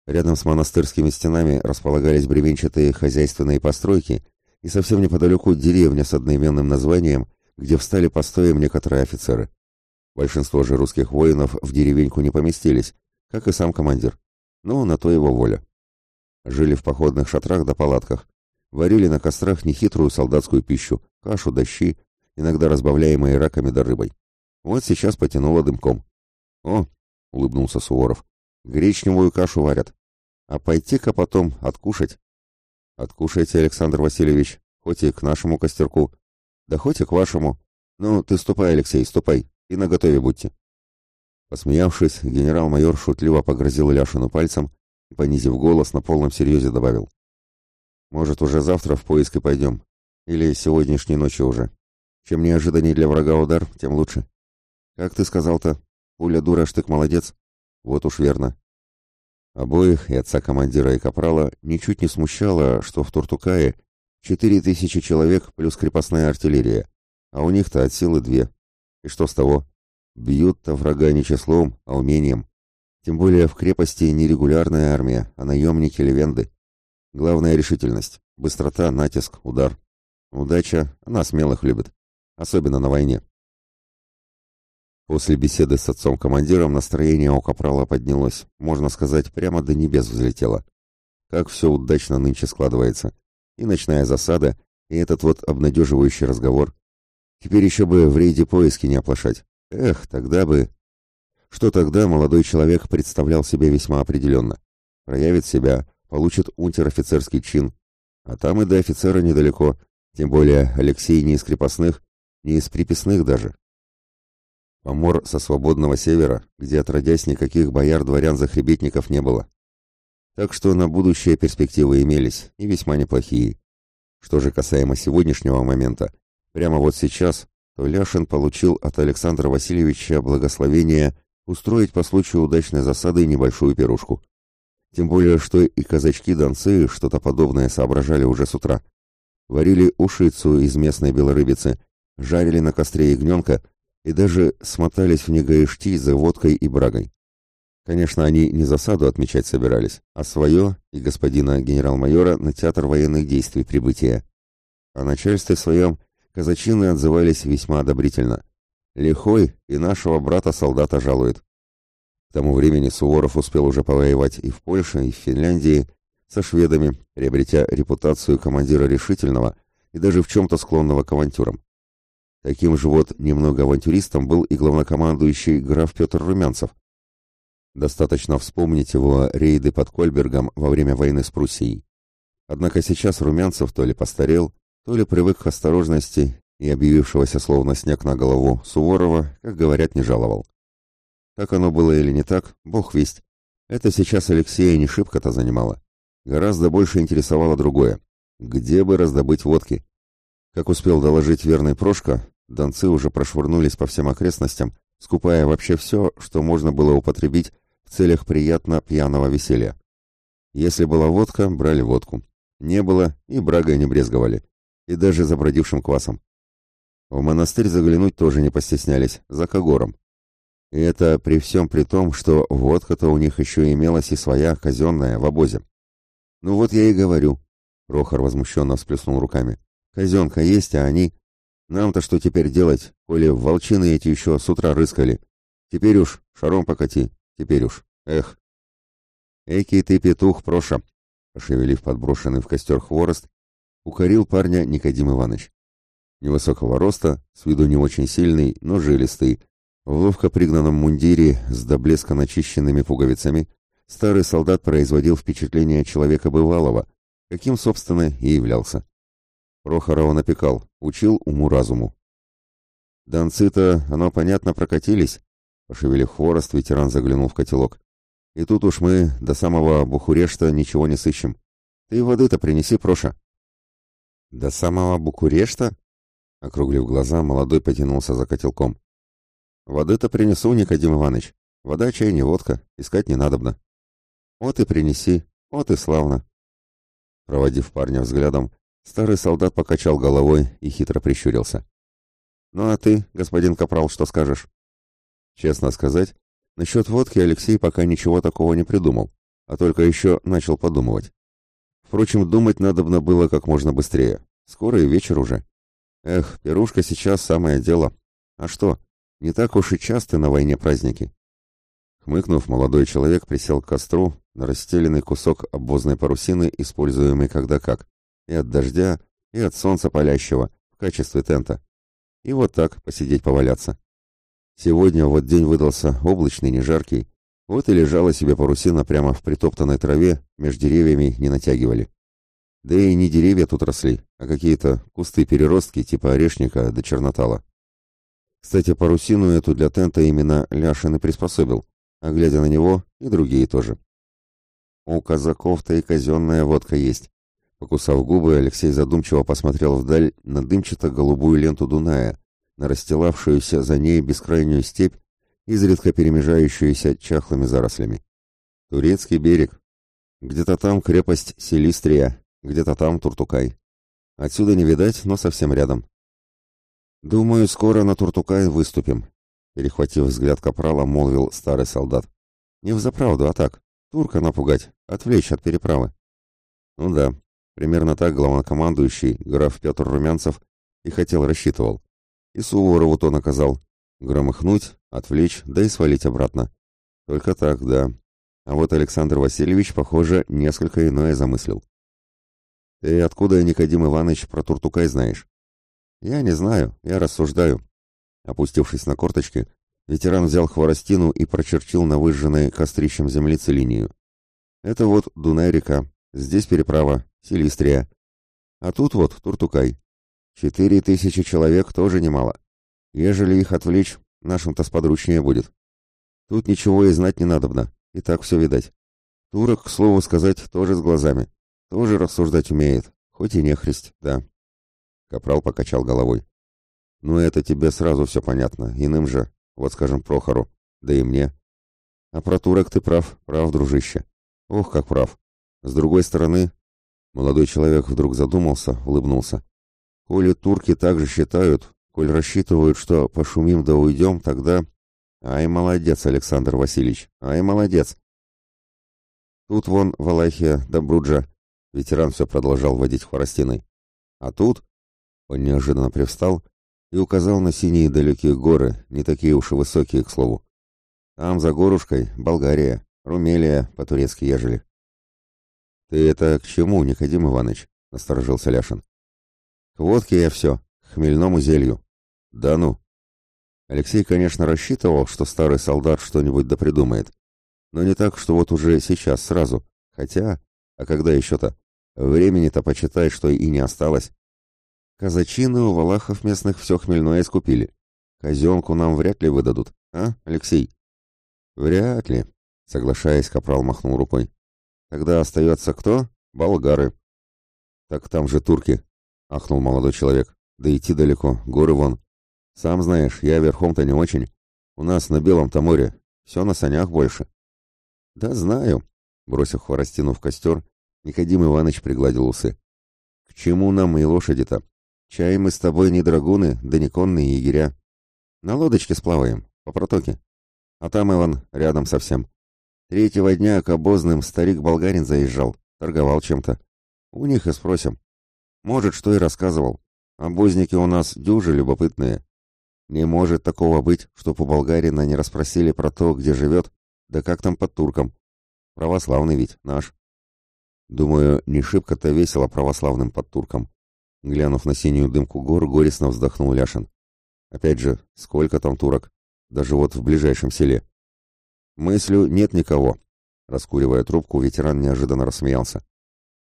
Рядом с монастырскими стенами располагались бревенчатые хозяйственные постройки и совсем неподалеку деревня с одноименным названием, где встали постоем некоторые офицеры. Большинство же русских воинов в деревеньку не поместились, как и сам командир. Но на то его воля. Жили в походных шатрах да палатках, варили на кострах нехитрую солдатскую пищу, кашу да щи, иногда разбавляя раками да рыбой. Вот сейчас потянуло дымком. «О!» — улыбнулся Суворов. «Гречневую кашу варят. А пойти-ка потом откушать». «Откушайте, Александр Васильевич, хоть и к нашему костерку, да хоть и к вашему. Ну, ты ступай, Алексей, ступай, и наготове будьте». Посмеявшись, генерал-майор шутливо погрозил Ляшину пальцем и, понизив голос, на полном серьезе добавил. «Может, уже завтра в поиск и пойдем? Или сегодняшней ночью уже?» чем неожиданней для врага удар, тем лучше. Как ты сказал-то? Пуля дура, штык молодец. Вот уж верно. Обоих, и отца командира, и капрала, ничуть не смущало, что в Туртукае четыре тысячи человек плюс крепостная артиллерия, а у них-то от силы две. И что с того? Бьют-то врага не числом, а умением. Тем более в крепости не регулярная армия, а наемники левенды. Главное — решительность, быстрота, натиск, удар. Удача, она смелых любит особенно на войне. После беседы с отцом-командиром настроение у Капрала поднялось, можно сказать, прямо до небес взлетело. Как все удачно нынче складывается. И ночная засада, и этот вот обнадеживающий разговор. Теперь еще бы в рейде поиски не оплошать. Эх, тогда бы... Что тогда молодой человек представлял себе весьма определенно. Проявит себя, получит унтер-офицерский чин. А там и до офицера недалеко, тем более Алексей не из крепостных, не из приписных даже. Помор со свободного севера, где отродясь никаких бояр-дворян-захребетников не было. Так что на будущее перспективы имелись, и весьма неплохие. Что же касаемо сегодняшнего момента, прямо вот сейчас, то Ляшин получил от Александра Васильевича благословение устроить по случаю удачной засады небольшую пирушку. Тем более, что и казачки-донцы что-то подобное соображали уже с утра. Варили ушицу из местной белорыбицы – жарили на костре ягненка и даже смотались в негаишти за водкой и брагой. Конечно, они не засаду отмечать собирались, а свое и господина генерал-майора на театр военных действий прибытия. О начальстве своем казачины отзывались весьма одобрительно. Лихой и нашего брата-солдата жалует. К тому времени Суворов успел уже повоевать и в Польше, и в Финляндии, со шведами, приобретя репутацию командира решительного и даже в чем-то склонного к авантюрам. Таким же вот немного авантюристом был и главнокомандующий граф Петр Румянцев. Достаточно вспомнить его рейды под Кольбергом во время войны с Пруссией. Однако сейчас Румянцев то ли постарел, то ли привык к осторожности и объявившегося словно снег на голову Суворова, как говорят, не жаловал. Как оно было или не так, бог весть. Это сейчас Алексея не шибко-то занимало. Гораздо больше интересовало другое. Где бы раздобыть водки? Как успел доложить верный Прошка, донцы уже прошвырнулись по всем окрестностям, скупая вообще все, что можно было употребить в целях приятно пьяного веселья. Если была водка, брали водку. Не было, и брагой не брезговали. И даже за бродившим квасом. В монастырь заглянуть тоже не постеснялись, за когором. И это при всем при том, что водка-то у них еще имелась и своя, казенная, в обозе. «Ну вот я и говорю», — Прохор возмущенно всплеснул руками. Казенка есть, а они... Нам-то что теперь делать, коли волчины эти еще с утра рыскали? Теперь уж, шаром покати, теперь уж, эх. Эки ты петух, Проша, пошевелив подброшенный в костер хворост, укорил парня Никодим Иванович. Невысокого роста, с виду не очень сильный, но жилистый, в ловко пригнанном мундире с до блеска начищенными пуговицами, старый солдат производил впечатление человека бывалого, каким, собственно, и являлся. Прохорова напекал, учил уму-разуму. Донцы-то, оно понятно, прокатились. Пошевелив хворост, ветеран заглянул в котелок. И тут уж мы до самого Бухурешта ничего не сыщем. Ты воды-то принеси, Проша. До самого Бухурешта? Округлив глаза, молодой потянулся за котелком. Воды-то принесу, Никодим Иванович. Вода, чай, не водка. Искать не надобно. Вот и принеси, вот и славно. Проводив парня взглядом, Старый солдат покачал головой и хитро прищурился. «Ну а ты, господин Капрал, что скажешь?» «Честно сказать, насчет водки Алексей пока ничего такого не придумал, а только еще начал подумывать. Впрочем, думать надобно было как можно быстрее. Скоро и вечер уже. Эх, пирушка сейчас самое дело. А что, не так уж и часто на войне праздники». Хмыкнув, молодой человек присел к костру на расстеленный кусок обозной парусины, используемый когда как и от дождя, и от солнца палящего в качестве тента. И вот так посидеть поваляться. Сегодня вот день выдался облачный, не жаркий. Вот и лежала себе парусина прямо в притоптанной траве, между деревьями не натягивали. Да и не деревья тут росли, а какие-то кусты-переростки типа орешника да чернотала. Кстати, парусину эту для тента именно Ляшин и приспособил, а глядя на него, и другие тоже. У казаков-то и казенная водка есть, Покусав губы, Алексей задумчиво посмотрел вдаль на дымчато-голубую ленту Дуная, на расстилавшуюся за ней бескрайнюю степь, изредка перемежающуюся чахлыми зарослями. Турецкий берег. Где-то там крепость Селистрия, где-то там Туртукай. Отсюда не видать, но совсем рядом. «Думаю, скоро на Туртукай выступим», — перехватив взгляд капрала, молвил старый солдат. «Не взаправду, а так. Турка напугать, отвлечь от переправы». «Ну да, Примерно так главнокомандующий, граф Петр Румянцев, и хотел рассчитывал. И Суворову то наказал. Громыхнуть, отвлечь, да и свалить обратно. Только так, да. А вот Александр Васильевич, похоже, несколько иное замыслил. «Ты откуда, Никодим Иванович, про Туртукай знаешь?» «Я не знаю, я рассуждаю». Опустившись на корточки, ветеран взял хворостину и прочерчил на выжженной кострищем землице линию. «Это вот Дунай-река. Здесь переправа, Силистрия. А тут вот Туртукай. Четыре тысячи человек тоже немало. Ежели их отвлечь, нашим-то сподручнее будет. Тут ничего и знать не надобно, и так все видать. Турок, к слову сказать, тоже с глазами. Тоже рассуждать умеет, хоть и нехрист, да. Капрал покачал головой. Ну это тебе сразу все понятно, иным же, вот скажем Прохору, да и мне. А про турок ты прав, прав, дружище. Ох, как прав. С другой стороны, Молодой человек вдруг задумался, улыбнулся. «Коли турки так же считают, коль рассчитывают, что пошумим да уйдем, тогда...» «Ай, молодец, Александр Васильевич, ай, молодец!» Тут вон Валахия да Бруджа. Ветеран все продолжал водить хворостиной. А тут... Он неожиданно привстал и указал на синие далекие горы, не такие уж и высокие, к слову. Там, за горушкой, Болгария, Румелия, по-турецки ежели. «Ты это к чему, Никодим Иванович?» — насторожился Ляшин. «К водке я все, к хмельному зелью». «Да ну!» Алексей, конечно, рассчитывал, что старый солдат что-нибудь допридумает. Но не так, что вот уже сейчас, сразу. Хотя, а когда еще-то? Времени-то почитай, что и не осталось. Казачины у валахов местных все хмельное искупили. Казенку нам вряд ли выдадут, а, Алексей? Вряд ли, соглашаясь, капрал махнул рукой. Тогда остается кто? Болгары. Так там же турки, ахнул молодой человек. Да идти далеко, горы вон. Сам знаешь, я верхом-то не очень. У нас на Белом-то море. Все на санях больше. Да знаю, бросив хворостину в костер, Никодим Иванович пригладил усы. К чему нам и лошади-то? Чай мы с тобой не драгуны, да не конные егеря. На лодочке сплаваем, по протоке. А там, Иван, рядом совсем. Третьего дня к обозным старик-болгарин заезжал, торговал чем-то. У них и спросим. Может, что и рассказывал. Обозники у нас дюжи любопытные. Не может такого быть, чтоб у болгарина не расспросили про то, где живет, да как там под турком. Православный ведь, наш. Думаю, не шибко-то весело православным под турком. Глянув на синюю дымку гор, горестно вздохнул Ляшин. Опять же, сколько там турок? Даже вот в ближайшем селе. «Мыслю нет никого». Раскуривая трубку, ветеран неожиданно рассмеялся.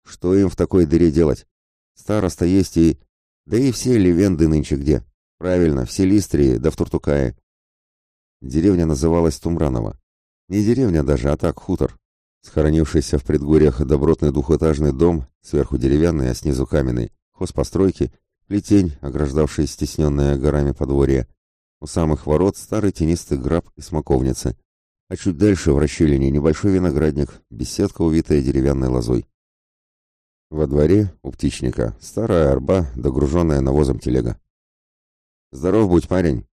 «Что им в такой дыре делать? Староста есть и... Да и все левенды нынче где. Правильно, в Селистрии, да в Туртукае». Деревня называлась Тумранова. Не деревня даже, а так хутор. Схоронившийся в предгорьях добротный двухэтажный дом, сверху деревянный, а снизу каменный, хозпостройки, плетень, ограждавший стесненное горами подворье. У самых ворот старый тенистый граб и смоковницы — а чуть дальше, в расщелине, небольшой виноградник, беседка, увитая деревянной лозой. Во дворе, у птичника, старая арба, догруженная навозом телега. «Здоров будь, парень!»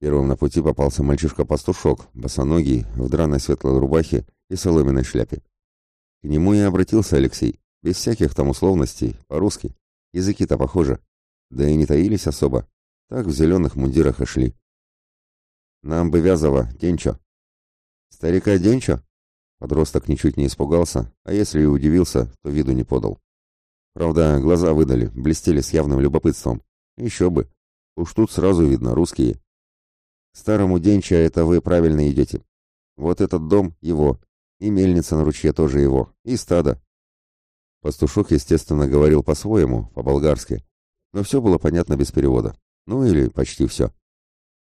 Первым на пути попался мальчишка-пастушок, босоногий, в драной светлой рубахе и соломенной шляпе. К нему и обратился Алексей, без всяких там условностей, по-русски. Языки-то похожи. Да и не таились особо. Так в зеленых мундирах и шли. «Нам бы Вязова, Тенчо!» Старика Денчо, Подросток ничуть не испугался, а если и удивился, то виду не подал. Правда, глаза выдали, блестели с явным любопытством. Еще бы. Уж тут сразу видно, русские. Старому Денчо это вы правильно идете. Вот этот дом его, и мельница на ручье тоже его, и стадо. Пастушок, естественно, говорил по-своему, по-болгарски, но все было понятно без перевода. Ну или почти все.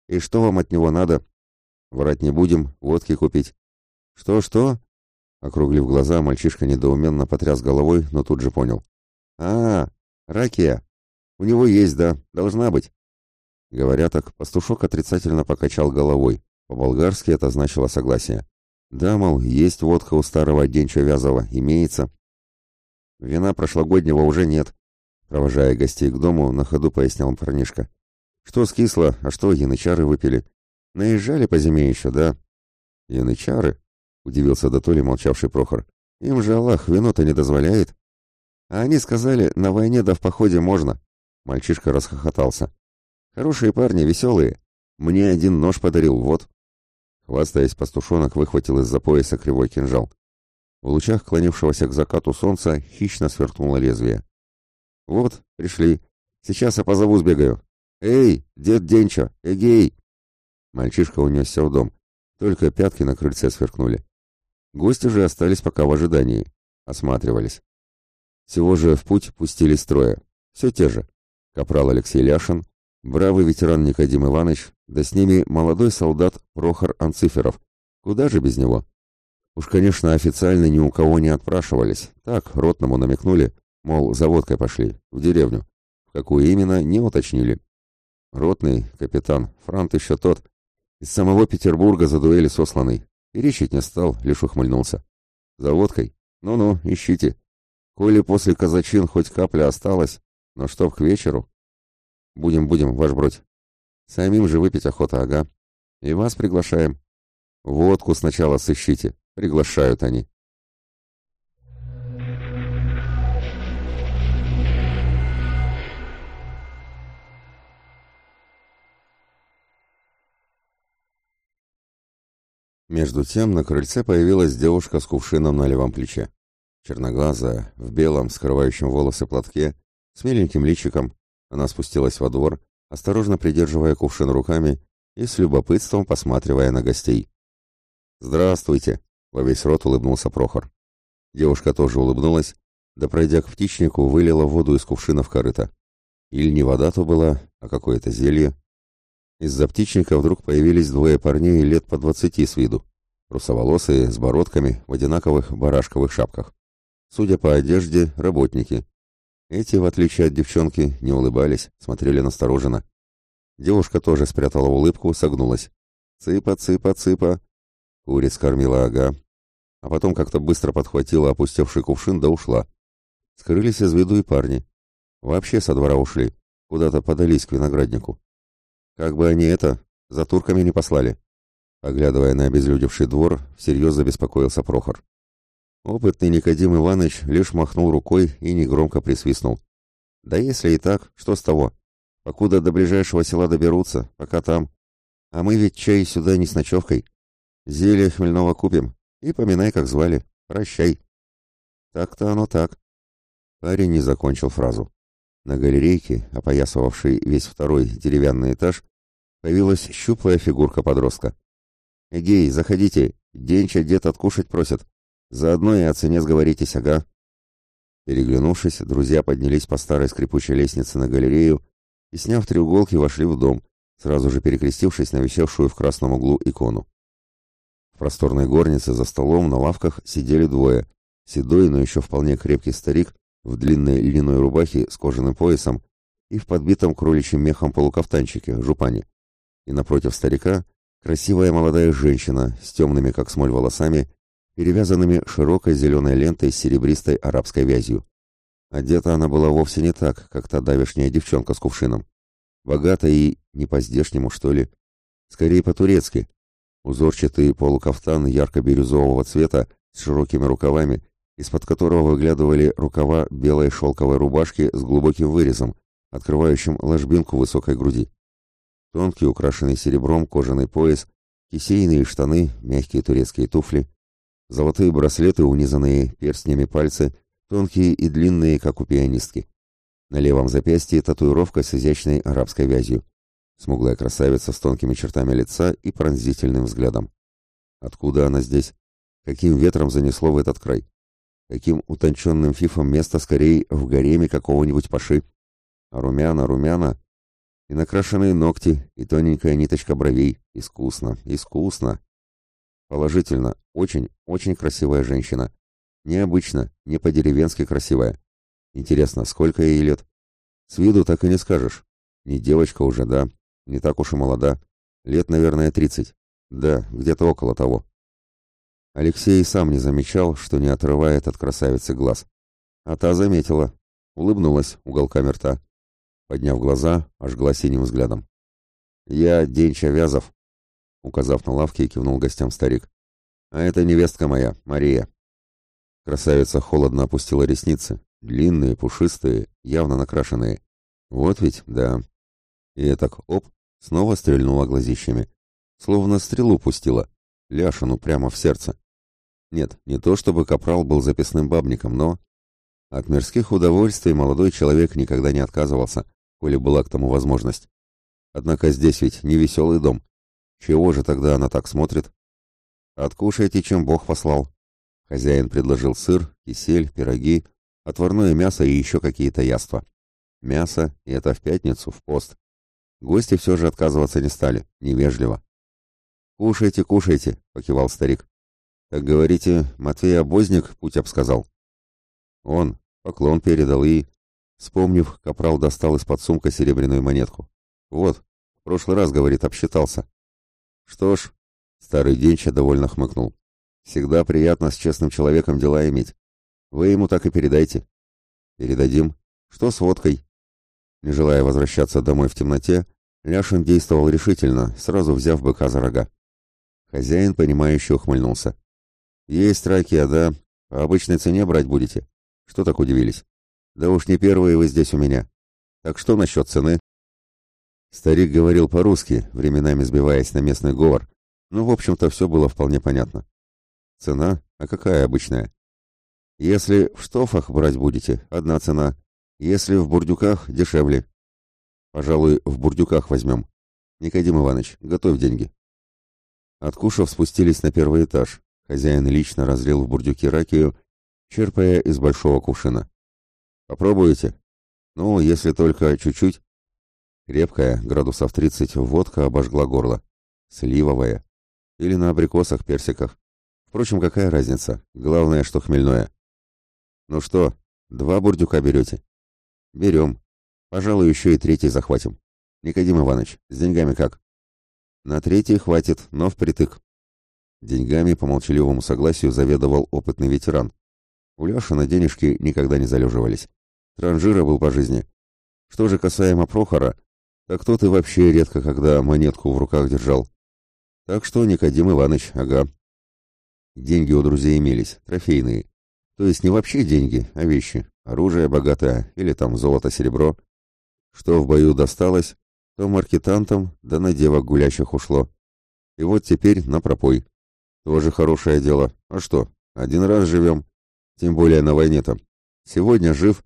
«И что вам от него надо?» Врать не будем, водки купить». «Что-что?» Округлив глаза, мальчишка недоуменно потряс головой, но тут же понял. «А, ракия. У него есть, да. Должна быть». Говоря так, пастушок отрицательно покачал головой. По-болгарски это значило согласие. «Да, мол, есть водка у старого Денча Вязова. Имеется». «Вина прошлогоднего уже нет», — провожая гостей к дому, на ходу пояснял парнишка. «Что скисло, а что янычары выпили. Наезжали по зиме еще, да? Янычары? Удивился до толи молчавший Прохор. Им же Аллах вино-то не дозволяет. А они сказали, на войне да в походе можно. Мальчишка расхохотался. Хорошие парни, веселые. Мне один нож подарил, вот. Хвастаясь, пастушонок выхватил из-за пояса кривой кинжал. В лучах клонившегося к закату солнца хищно сверкнуло лезвие. «Вот, пришли. Сейчас я позову сбегаю. Эй, дед Денчо, эгей!» Мальчишка унесся в дом. Только пятки на крыльце сверкнули. Гости же остались пока в ожидании. Осматривались. Всего же в путь пустили строя. Все те же. Капрал Алексей Ляшин, бравый ветеран Никодим Иванович, да с ними молодой солдат Прохор Анциферов. Куда же без него? Уж, конечно, официально ни у кого не отпрашивались. Так, ротному намекнули, мол, за водкой пошли, в деревню. В какую именно, не уточнили. Ротный, капитан, франт еще тот, из самого Петербурга задуэли сосланный. И речить не стал, лишь ухмыльнулся. За водкой? Ну-ну, ищите. Коли после казачин хоть капля осталась, но чтоб к вечеру... Будем-будем, ваш бродь. Самим же выпить охота, ага. И вас приглашаем. Водку сначала сыщите. Приглашают они. Между тем на крыльце появилась девушка с кувшином на левом плече. Черноглазая, в белом, скрывающем волосы платке, с миленьким личиком, она спустилась во двор, осторожно придерживая кувшин руками и с любопытством посматривая на гостей. «Здравствуйте!» — во весь рот улыбнулся Прохор. Девушка тоже улыбнулась, да пройдя к птичнику, вылила воду из кувшина в корыто. Или не вода то была, а какое-то зелье. Из-за птичника вдруг появились двое парней лет по двадцати с виду. Русоволосые, с бородками, в одинаковых барашковых шапках. Судя по одежде, работники. Эти, в отличие от девчонки, не улыбались, смотрели настороженно. Девушка тоже спрятала улыбку, согнулась. «Цыпа, цыпа, цыпа!» Куриц кормила ага. А потом как-то быстро подхватила опустевший кувшин да ушла. Скрылись из виду и парни. Вообще со двора ушли. Куда-то подались к винограднику. Как бы они это, за турками не послали. Оглядывая на обезлюдевший двор, всерьез забеспокоился Прохор. Опытный Никодим Иванович лишь махнул рукой и негромко присвистнул. Да если и так, что с того? Покуда до ближайшего села доберутся, пока там. А мы ведь чай сюда не с ночевкой. Зелье хмельного купим. И поминай, как звали. Прощай. Так-то оно так. Парень не закончил фразу. На галерейке, опоясывавшей а весь второй деревянный этаж, появилась щуплая фигурка подростка. «Эгей, заходите, денча дед откушать просят. Заодно и о цене сговоритесь, ага». Переглянувшись, друзья поднялись по старой скрипучей лестнице на галерею и, сняв треуголки, вошли в дом, сразу же перекрестившись на висевшую в красном углу икону. В просторной горнице за столом на лавках сидели двое — седой, но еще вполне крепкий старик в длинной льняной рубахе с кожаным поясом и в подбитом кроличьим мехом полукафтанчике, жупане. И напротив старика красивая молодая женщина с темными, как смоль, волосами, перевязанными широкой зеленой лентой с серебристой арабской вязью. Одета она была вовсе не так, как та давешняя девчонка с кувшином. Богата и не по-здешнему, что ли. Скорее по-турецки. Узорчатый полукафтан ярко-бирюзового цвета с широкими рукавами, из-под которого выглядывали рукава белой шелковой рубашки с глубоким вырезом, открывающим ложбинку высокой груди. Тонкий, украшенный серебром кожаный пояс, кисейные штаны, мягкие турецкие туфли, золотые браслеты, унизанные перстнями пальцы, тонкие и длинные, как у пианистки. На левом запястье татуировка с изящной арабской вязью. Смуглая красавица с тонкими чертами лица и пронзительным взглядом. Откуда она здесь? Каким ветром занесло в этот край? каким утонченным фифом место скорее в гареме какого-нибудь паши. Румяна, румяна, и накрашенные ногти, и тоненькая ниточка бровей. Искусно, искусно. Положительно, очень, очень красивая женщина. Необычно, не по-деревенски красивая. Интересно, сколько ей лет? С виду так и не скажешь. Не девочка уже, да, не так уж и молода. Лет, наверное, тридцать. Да, где-то около того. Алексей сам не замечал, что не отрывает от красавицы глаз. А та заметила, улыбнулась уголками рта, подняв глаза, ожгла синим взглядом. «Я Денча Вязов», — указав на лавке, кивнул гостям старик. «А это невестка моя, Мария». Красавица холодно опустила ресницы, длинные, пушистые, явно накрашенные. Вот ведь, да. И так оп, снова стрельнула глазищами. Словно стрелу пустила, ляшину прямо в сердце. Нет, не то чтобы Капрал был записным бабником, но... От мирских удовольствий молодой человек никогда не отказывался, коли была к тому возможность. Однако здесь ведь не веселый дом. Чего же тогда она так смотрит? Откушайте, чем Бог послал. Хозяин предложил сыр, кисель, пироги, отварное мясо и еще какие-то яства. Мясо, и это в пятницу, в пост. Гости все же отказываться не стали, невежливо. «Кушайте, кушайте», — покивал старик говорите, Матвей Обозник путь обсказал?» Он, поклон передал и... Вспомнив, Капрал достал из-под сумка серебряную монетку. «Вот, в прошлый раз, — говорит, — обсчитался». «Что ж...» — старый Денча довольно хмыкнул. «Всегда приятно с честным человеком дела иметь. Вы ему так и передайте». «Передадим. Что с водкой?» Не желая возвращаться домой в темноте, Ляшин действовал решительно, сразу взяв быка за рога. Хозяин, понимающе ухмыльнулся. Есть раки, да. По обычной цене брать будете? Что так удивились? Да уж не первые вы здесь у меня. Так что насчет цены? Старик говорил по-русски, временами сбиваясь на местный говор, Ну, в общем-то, все было вполне понятно. Цена? А какая обычная? Если в штофах брать будете, одна цена. Если в бурдюках, дешевле. Пожалуй, в бурдюках возьмем. Никодим Иванович, готовь деньги. Откушав, спустились на первый этаж. Хозяин лично разлил в бурдюке ракию, черпая из большого кувшина. «Попробуйте?» «Ну, если только чуть-чуть». Крепкая, градусов 30, водка обожгла горло. Сливовая. Или на абрикосах, персиках. Впрочем, какая разница? Главное, что хмельное. «Ну что, два бурдюка берете?» «Берем. Пожалуй, еще и третий захватим. Никодим Иванович, с деньгами как?» «На третий хватит, но впритык», Деньгами по молчаливому согласию заведовал опытный ветеран. У Лешина денежки никогда не залеживались. Транжира был по жизни. Что же касаемо Прохора, так тот и вообще редко когда монетку в руках держал. Так что Никодим Иванович, ага. Деньги у друзей имелись, трофейные. То есть не вообще деньги, а вещи. Оружие богатое или там золото-серебро. Что в бою досталось, то маркетантам да на девок гулящих ушло. И вот теперь на пропой. Тоже хорошее дело. А что, один раз живем. Тем более на войне там. Сегодня жив,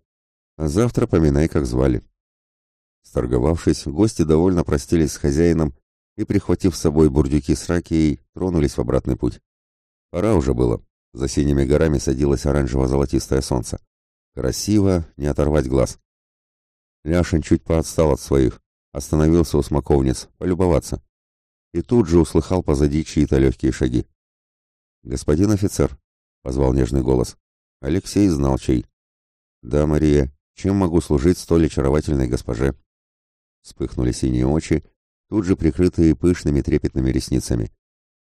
а завтра поминай, как звали. Сторговавшись, гости довольно простились с хозяином и, прихватив с собой бурдюки с ракией, тронулись в обратный путь. Пора уже было. За синими горами садилось оранжево-золотистое солнце. Красиво, не оторвать глаз. Ляшин чуть поотстал от своих, остановился у смоковниц, полюбоваться. И тут же услыхал позади чьи-то легкие шаги. «Господин офицер», — позвал нежный голос. Алексей знал чей. «Да, Мария, чем могу служить столь очаровательной госпоже?» Вспыхнули синие очи, тут же прикрытые пышными трепетными ресницами.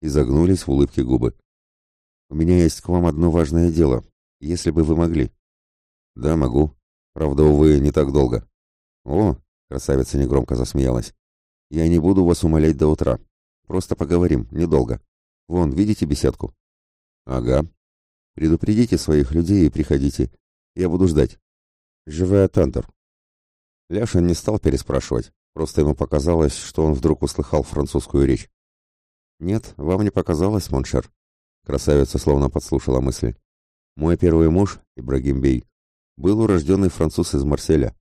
И загнулись в улыбке губы. «У меня есть к вам одно важное дело, если бы вы могли». «Да, могу. Правда, увы, не так долго». «О!» — красавица негромко засмеялась. «Я не буду вас умолять до утра. Просто поговорим, недолго». Вон, видите беседку? Ага. Предупредите своих людей и приходите. Я буду ждать. Живая Тандер. Ляшин не стал переспрашивать. Просто ему показалось, что он вдруг услыхал французскую речь. «Нет, вам не показалось, mon cher». Красавица словно подслушала мысли. «Мой первый муж, Ибрагим Бей, был урожденный француз из Марселя».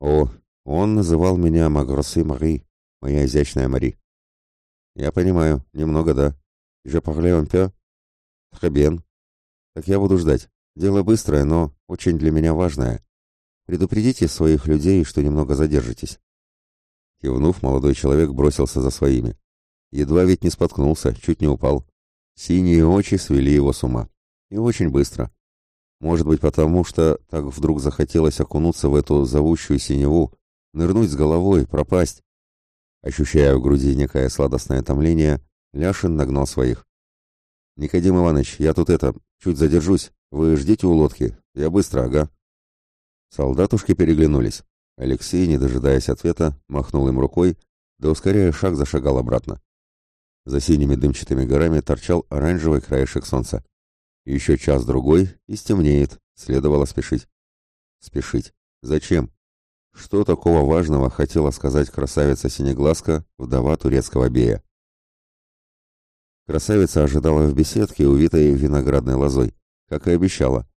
«О, он называл меня Ma gracieuse Marie, моя изящная Мари. «Я понимаю, немного, да. Je parle un peu?» «Très. Так я буду ждать. Дело быстрое, но очень для меня важное. Предупредите своих людей, что немного задержитесь». Кивнув, молодой человек бросился за своими. Едва ведь не споткнулся, чуть не упал. Синие очи свели его с ума. И очень быстро. Может быть, потому что так вдруг захотелось окунуться в эту зовущую синеву, нырнуть с головой, пропасть, Ощущая в груди некое сладостное томление, Ляшин нагнал своих. «Никодим Иванович, я тут это, чуть задержусь. Вы ждите у лодки. Я быстро, ага». Солдатушки переглянулись. Алексей, не дожидаясь ответа, махнул им рукой, да ускоряя шаг зашагал обратно. За синими дымчатыми горами торчал оранжевый краешек солнца. Еще час-другой, и стемнеет, следовало спешить. Спешить. Зачем? Что такого важного хотела сказать красавица Синеглазка, вдова турецкого бея? Красавица ожидала в беседке, увитой виноградной лозой, как и обещала.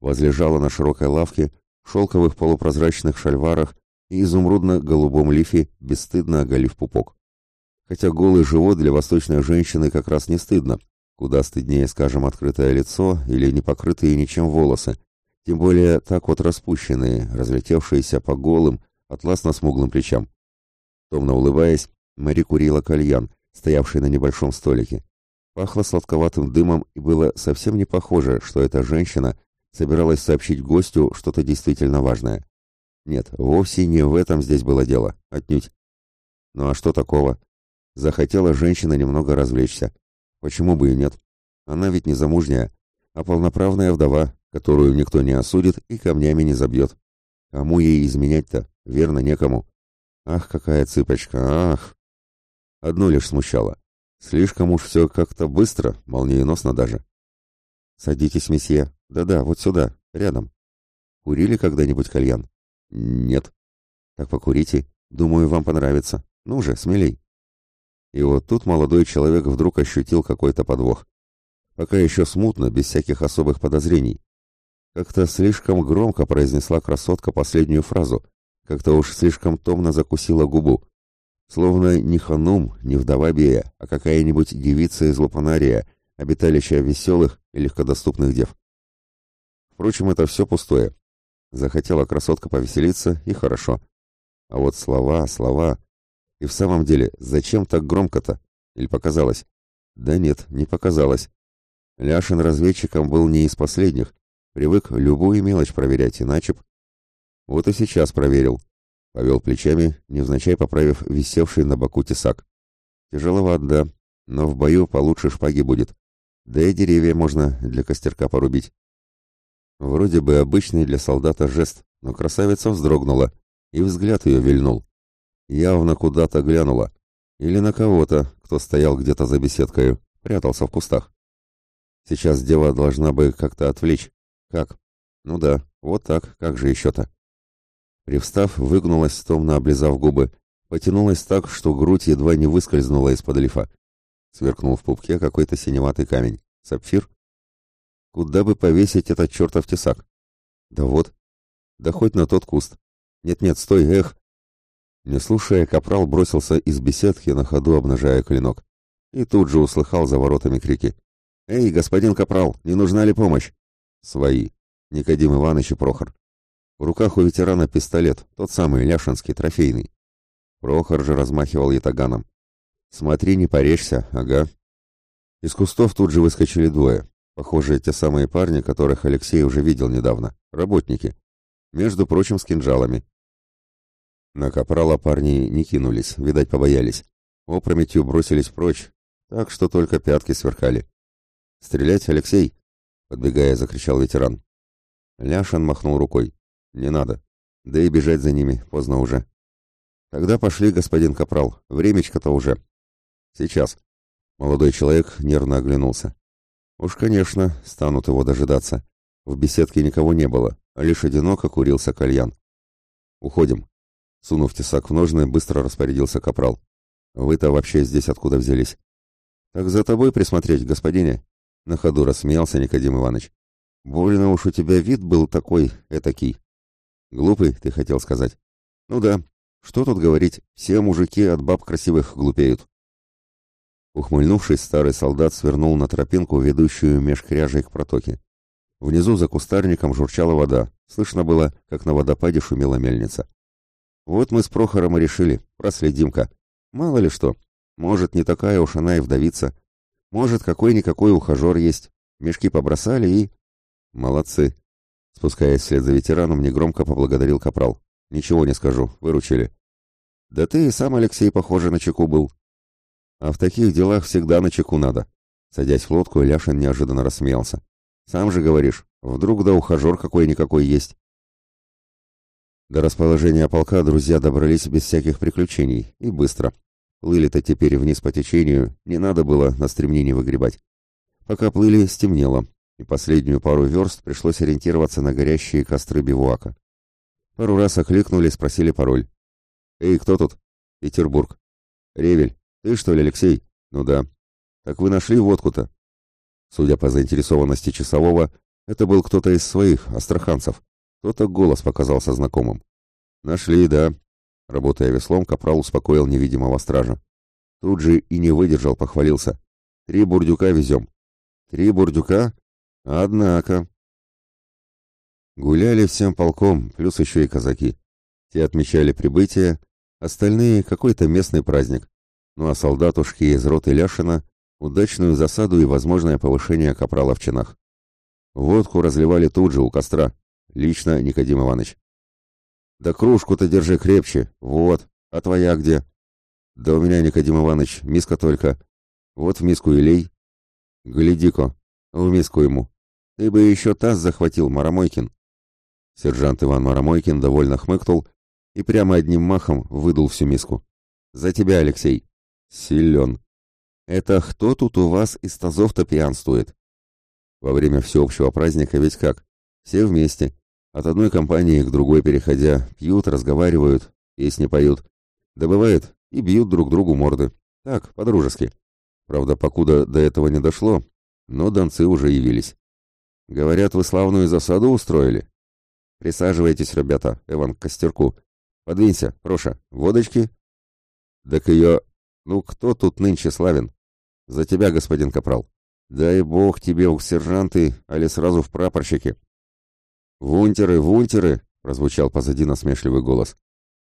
Возлежала на широкой лавке, в шелковых полупрозрачных шальварах и изумрудно-голубом лифе, бесстыдно оголив пупок. Хотя голый живот для восточной женщины как раз не стыдно, куда стыднее, скажем, открытое лицо или непокрытые ничем волосы, тем более так вот распущенные, разлетевшиеся по голым, атласно-смуглым плечам. Томно улыбаясь, Мэри курила кальян, стоявший на небольшом столике. Пахло сладковатым дымом и было совсем не похоже, что эта женщина собиралась сообщить гостю что-то действительно важное. Нет, вовсе не в этом здесь было дело, отнюдь. Ну а что такого? Захотела женщина немного развлечься. Почему бы и нет? Она ведь не замужняя, а полноправная вдова, которую никто не осудит и камнями не забьет. Кому ей изменять-то? Верно, некому. Ах, какая цыпочка, ах! Одно лишь смущало. Слишком уж все как-то быстро, молниеносно даже. Садитесь, месье. Да-да, вот сюда, рядом. Курили когда-нибудь кальян? Нет. Так покурите. Думаю, вам понравится. Ну же, смелей. И вот тут молодой человек вдруг ощутил какой-то подвох. Пока еще смутно, без всяких особых подозрений. Как-то слишком громко произнесла красотка последнюю фразу, как-то уж слишком томно закусила губу. Словно не ханум, не вдова Бея, а какая-нибудь девица из Лопанария, обиталища веселых и легкодоступных дев. Впрочем, это все пустое. Захотела красотка повеселиться, и хорошо. А вот слова, слова. И в самом деле, зачем так громко-то? Или показалось? Да нет, не показалось. Ляшин разведчиком был не из последних, Привык любую мелочь проверять, иначе б... Вот и сейчас проверил. Повел плечами, невзначай поправив висевший на боку тесак. Тяжеловат, да, но в бою получше шпаги будет. Да и деревья можно для костерка порубить. Вроде бы обычный для солдата жест, но красавица вздрогнула, и взгляд ее вильнул. Явно куда-то глянула. Или на кого-то, кто стоял где-то за беседкою, прятался в кустах. Сейчас дева должна бы как-то отвлечь, «Как?» «Ну да, вот так, как же еще-то?» Привстав, выгнулась, томно облизав губы, потянулась так, что грудь едва не выскользнула из-под лифа. Сверкнул в пупке какой-то синеватый камень. «Сапфир?» «Куда бы повесить этот чертов тесак?» «Да вот. Да хоть на тот куст. Нет-нет, стой, эх!» Не слушая, капрал бросился из беседки, на ходу обнажая клинок. И тут же услыхал за воротами крики. «Эй, господин капрал, не нужна ли помощь? Свои. Никодим Иванович и Прохор. В руках у ветерана пистолет, тот самый Ляшинский, трофейный. Прохор же размахивал ятаганом. «Смотри, не порежься, ага». Из кустов тут же выскочили двое. Похоже, те самые парни, которых Алексей уже видел недавно. Работники. Между прочим, с кинжалами. На капрала парни не кинулись, видать, побоялись. Опрометью бросились прочь, так что только пятки сверкали. «Стрелять, Алексей!» подбегая, закричал ветеран. Ляшин махнул рукой. «Не надо. Да и бежать за ними, поздно уже». «Тогда пошли, господин Капрал. Времечко-то уже». «Сейчас». Молодой человек нервно оглянулся. Уж, конечно, станут его дожидаться. В беседке никого не было, лишь одиноко курился кальян. «Уходим». Сунув тесак в ножны, быстро распорядился Капрал. «Вы-то вообще здесь откуда взялись?» «Так за тобой присмотреть, господине», на ходу рассмеялся Никодим Иванович. «Больно уж у тебя вид был такой, этакий». «Глупый, ты хотел сказать?» «Ну да. Что тут говорить? Все мужики от баб красивых глупеют». Ухмыльнувшись, старый солдат свернул на тропинку, ведущую меж кряжей к протоке. Внизу за кустарником журчала вода. Слышно было, как на водопаде шумела мельница. «Вот мы с Прохором и решили. Проследим-ка. Мало ли что. Может, не такая уж она и вдовица». Может, какой-никакой ухажер есть. Мешки побросали и... Молодцы. Спускаясь вслед за ветераном, негромко поблагодарил Капрал. Ничего не скажу, выручили. Да ты и сам, Алексей, похоже, на чеку был. А в таких делах всегда на чеку надо. Садясь в лодку, Ляшин неожиданно рассмеялся. Сам же говоришь, вдруг да ухажер какой-никакой есть. До расположения полка друзья добрались без всяких приключений и быстро. Плыли-то теперь вниз по течению, не надо было на стремнение выгребать. Пока плыли, стемнело, и последнюю пару верст пришлось ориентироваться на горящие костры бивуака. Пару раз окликнули, спросили пароль. «Эй, кто тут?» «Петербург». «Ревель, ты что ли, Алексей?» «Ну да». «Так вы нашли водку-то?» Судя по заинтересованности часового, это был кто-то из своих, астраханцев. Кто-то голос показался знакомым. «Нашли, да», Работая веслом, Капрал успокоил невидимого стража. Тут же и не выдержал, похвалился. «Три бурдюка везем». «Три бурдюка? Однако...» Гуляли всем полком, плюс еще и казаки. Те отмечали прибытие, остальные — какой-то местный праздник. Ну а солдатушки из роты Ляшина — удачную засаду и возможное повышение капрала в чинах. Водку разливали тут же у костра, лично Никодим Иванович. Да кружку-то держи крепче. Вот. А твоя где? Да у меня, Никодим Иванович, миска только. Вот в миску и лей. Гляди-ка, в миску ему. Ты бы еще таз захватил, Марамойкин. Сержант Иван Марамойкин довольно хмыкнул и прямо одним махом выдал всю миску. За тебя, Алексей. Силен. Это кто тут у вас из тазов-то пьянствует? Во время всеобщего праздника ведь как? Все вместе. От одной компании к другой переходя, пьют, разговаривают, песни поют. Да бывает, и бьют друг другу морды. Так, по-дружески. Правда, покуда до этого не дошло, но донцы уже явились. Говорят, вы славную засаду устроили. Присаживайтесь, ребята, Иван к костерку. Подвинься, Проша, водочки? Так ее... Ну, кто тут нынче славен? За тебя, господин Капрал. Дай бог тебе у сержанты, али сразу в прапорщике. «Вунтеры, вунтеры!» — прозвучал позади насмешливый голос.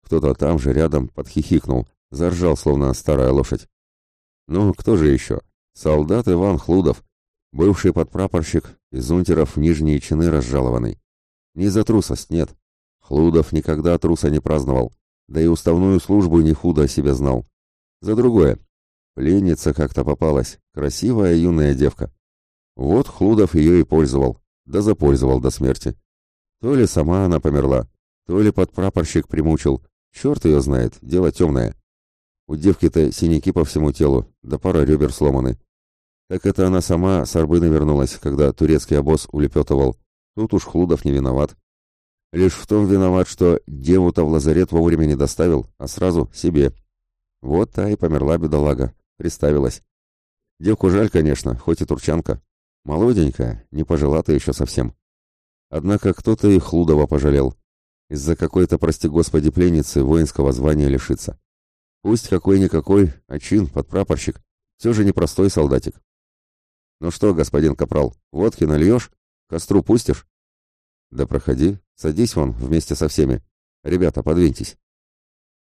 Кто-то там же рядом подхихикнул, заржал, словно старая лошадь. «Ну, кто же еще? Солдат Иван Хлудов, бывший подпрапорщик, из унтеров нижние чины разжалованный. Не за трусость, нет. Хлудов никогда труса не праздновал, да и уставную службу не худо о себе знал. За другое. Пленница как-то попалась, красивая юная девка. Вот Хлудов ее и пользовал, да запользовал до смерти. То ли сама она померла, то ли подпрапорщик примучил. Черт ее знает, дело темное. У девки-то синяки по всему телу, да пара ребер сломаны. Так это она сама с Арбына вернулась, когда турецкий обоз улепетывал. Тут уж Хлудов не виноват. Лишь в том виноват, что деву-то в лазарет вовремя не доставил, а сразу себе. Вот та и померла бедолага, приставилась. Девку жаль, конечно, хоть и турчанка. Молоденькая, не пожила-то еще совсем. Однако кто-то и Хлудова пожалел. Из-за какой-то, прости господи, пленницы воинского звания лишится. Пусть какой-никакой, а чин, подпрапорщик, все же непростой солдатик. Ну что, господин Капрал, водки нальешь? Костру пустишь? Да проходи, садись вон вместе со всеми. Ребята, подвиньтесь.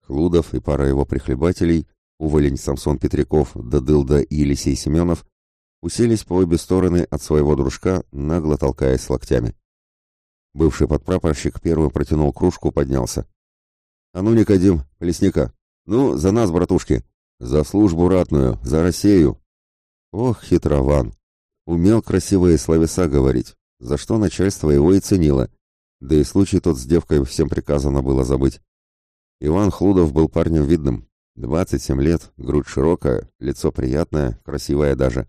Хлудов и пара его прихлебателей, уволень Самсон Петряков, Дадылда и Елисей Семенов, уселись по обе стороны от своего дружка, нагло толкаясь локтями. Бывший подпрапорщик первый протянул кружку, поднялся. «А ну, Никодим, лесника! Ну, за нас, братушки! За службу ратную, за Россию!» Ох, хитрован! Умел красивые словеса говорить, за что начальство его и ценило. Да и случай тот с девкой всем приказано было забыть. Иван Хлудов был парнем видным. 27 лет, грудь широкая, лицо приятное, красивое даже.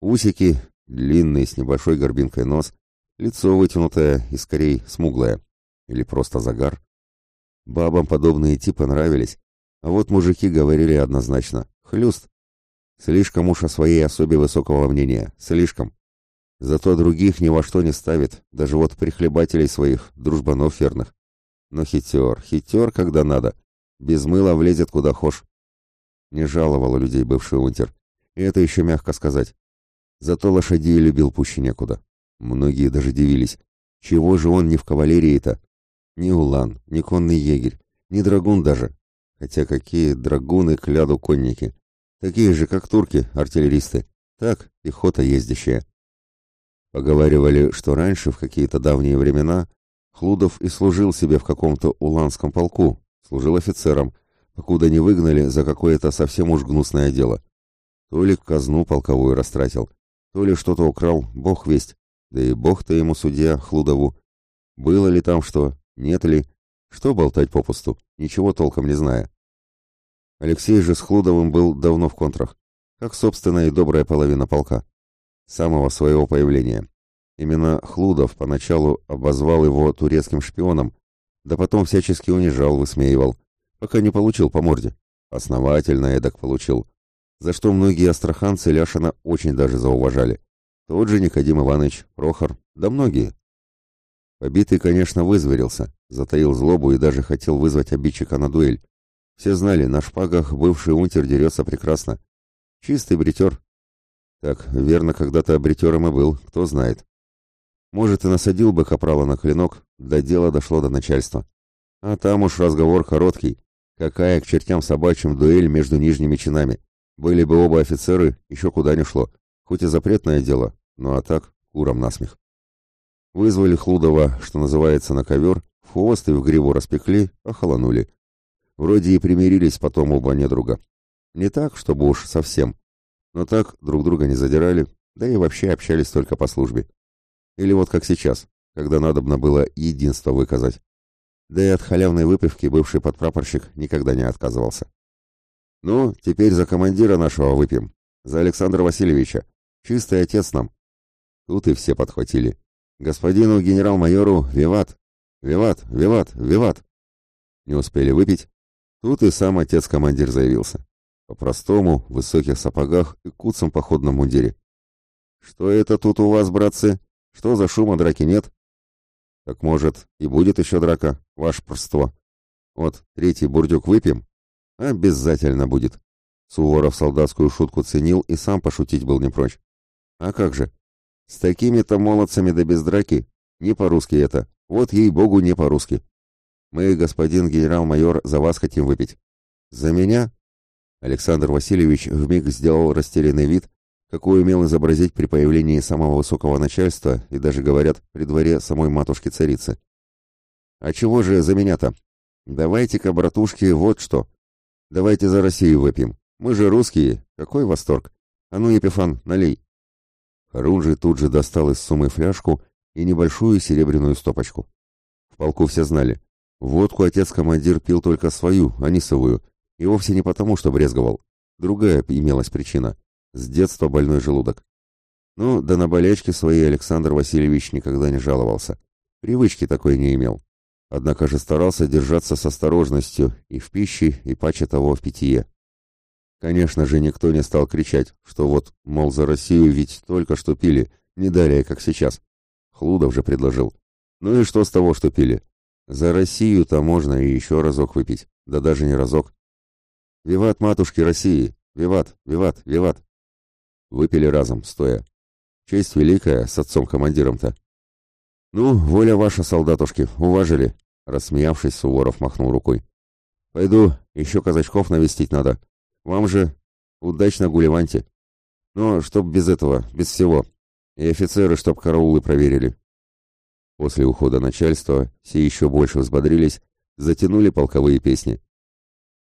Усики, длинные с небольшой горбинкой нос — Лицо вытянутое и, скорее, смуглое. Или просто загар. Бабам подобные типы нравились, а вот мужики говорили однозначно «хлюст». Слишком уж о своей особе высокого мнения, слишком. Зато других ни во что не ставит, даже вот прихлебателей своих, дружбанов ферных. Но хитер, хитер, когда надо. Без мыла влезет куда хошь. Не жаловало людей бывший унтер. И это еще мягко сказать. Зато лошадей любил пуще некуда. Многие даже дивились, чего же он не в кавалерии-то? Ни улан, ни конный егерь, ни драгун даже. Хотя какие драгуны кляду конники. Такие же, как турки, артиллеристы. Так, пехота ездящая. Поговаривали, что раньше, в какие-то давние времена, Хлудов и служил себе в каком-то уланском полку, служил офицером, покуда не выгнали за какое-то совсем уж гнусное дело. То ли казну полковую растратил, то ли что-то украл, бог весть да и бог-то ему судья, Хлудову. Было ли там что, нет ли, что болтать попусту, ничего толком не зная. Алексей же с Хлудовым был давно в контрах, как, собственно, и добрая половина полка. Самого своего появления. Именно Хлудов поначалу обозвал его турецким шпионом, да потом всячески унижал, высмеивал, пока не получил по морде. Основательно эдак получил, за что многие астраханцы Ляшина очень даже зауважали. Тот же Никодим Иванович, Прохор, да многие. Побитый, конечно, вызверился, затаил злобу и даже хотел вызвать обидчика на дуэль. Все знали, на шпагах бывший унтер дерется прекрасно. Чистый бритер. Так, верно, когда-то бритером и был, кто знает. Может, и насадил бы капрала на клинок, да дело дошло до начальства. А там уж разговор короткий. Какая к чертям собачьим дуэль между нижними чинами? Были бы оба офицеры, еще куда ни шло. Хоть и запретное дело, но а так курам насмех. Вызвали Хлудова, что называется, на ковер, в хвост и в гриву распекли, а охолонули. Вроде и примирились потом оба друга. Не так, чтобы уж совсем, но так друг друга не задирали, да и вообще общались только по службе. Или вот как сейчас, когда надобно было единство выказать. Да и от халявной выпивки бывший подпрапорщик никогда не отказывался. «Ну, теперь за командира нашего выпьем, за Александра Васильевича», Чистый отец нам. Тут и все подхватили. Господину генерал-майору Виват! Виват! Виват! Виват! Не успели выпить. Тут и сам отец-командир заявился. По-простому, в высоких сапогах и куцом походном мундире. «Что это тут у вас, братцы? Что за шума драки нет?» «Так, может, и будет еще драка, ваше простство. Вот, третий бурдюк выпьем? Обязательно будет». Суворов солдатскую шутку ценил и сам пошутить был не прочь. А как же? С такими-то молодцами да без драки. Не по-русски это. Вот ей-богу, не по-русски. Мы, господин генерал-майор, за вас хотим выпить. За меня? Александр Васильевич вмиг сделал растерянный вид, какой умел изобразить при появлении самого высокого начальства и даже, говорят, при дворе самой матушки-царицы. А чего же за меня-то? Давайте-ка, братушки, вот что. Давайте за Россию выпьем. Мы же русские. Какой восторг. А ну, Епифан, налей. Рунжи тут же достал из суммы фляжку и небольшую серебряную стопочку. В полку все знали. Водку отец-командир пил только свою, а не совую, и вовсе не потому, что брезговал. Другая имелась причина. С детства больной желудок. Ну, да на болячки своей Александр Васильевич никогда не жаловался. Привычки такой не имел. Однако же старался держаться с осторожностью и в пище, и паче того в питье. Конечно же, никто не стал кричать, что вот, мол, за Россию ведь только что пили, не далее, как сейчас. Хлудов же предложил. Ну и что с того, что пили? За Россию-то можно и еще разок выпить, да даже не разок. Виват, матушки России! Виват, виват, виват! Выпили разом, стоя. Честь великая с отцом-командиром-то. Ну, воля ваша, солдатушки, уважили, рассмеявшись, Суворов махнул рукой. Пойду, еще казачков навестить надо. Вам же удачно гулеванте. Но чтоб без этого, без всего. И офицеры, чтоб караулы проверили. После ухода начальства все еще больше взбодрились, затянули полковые песни.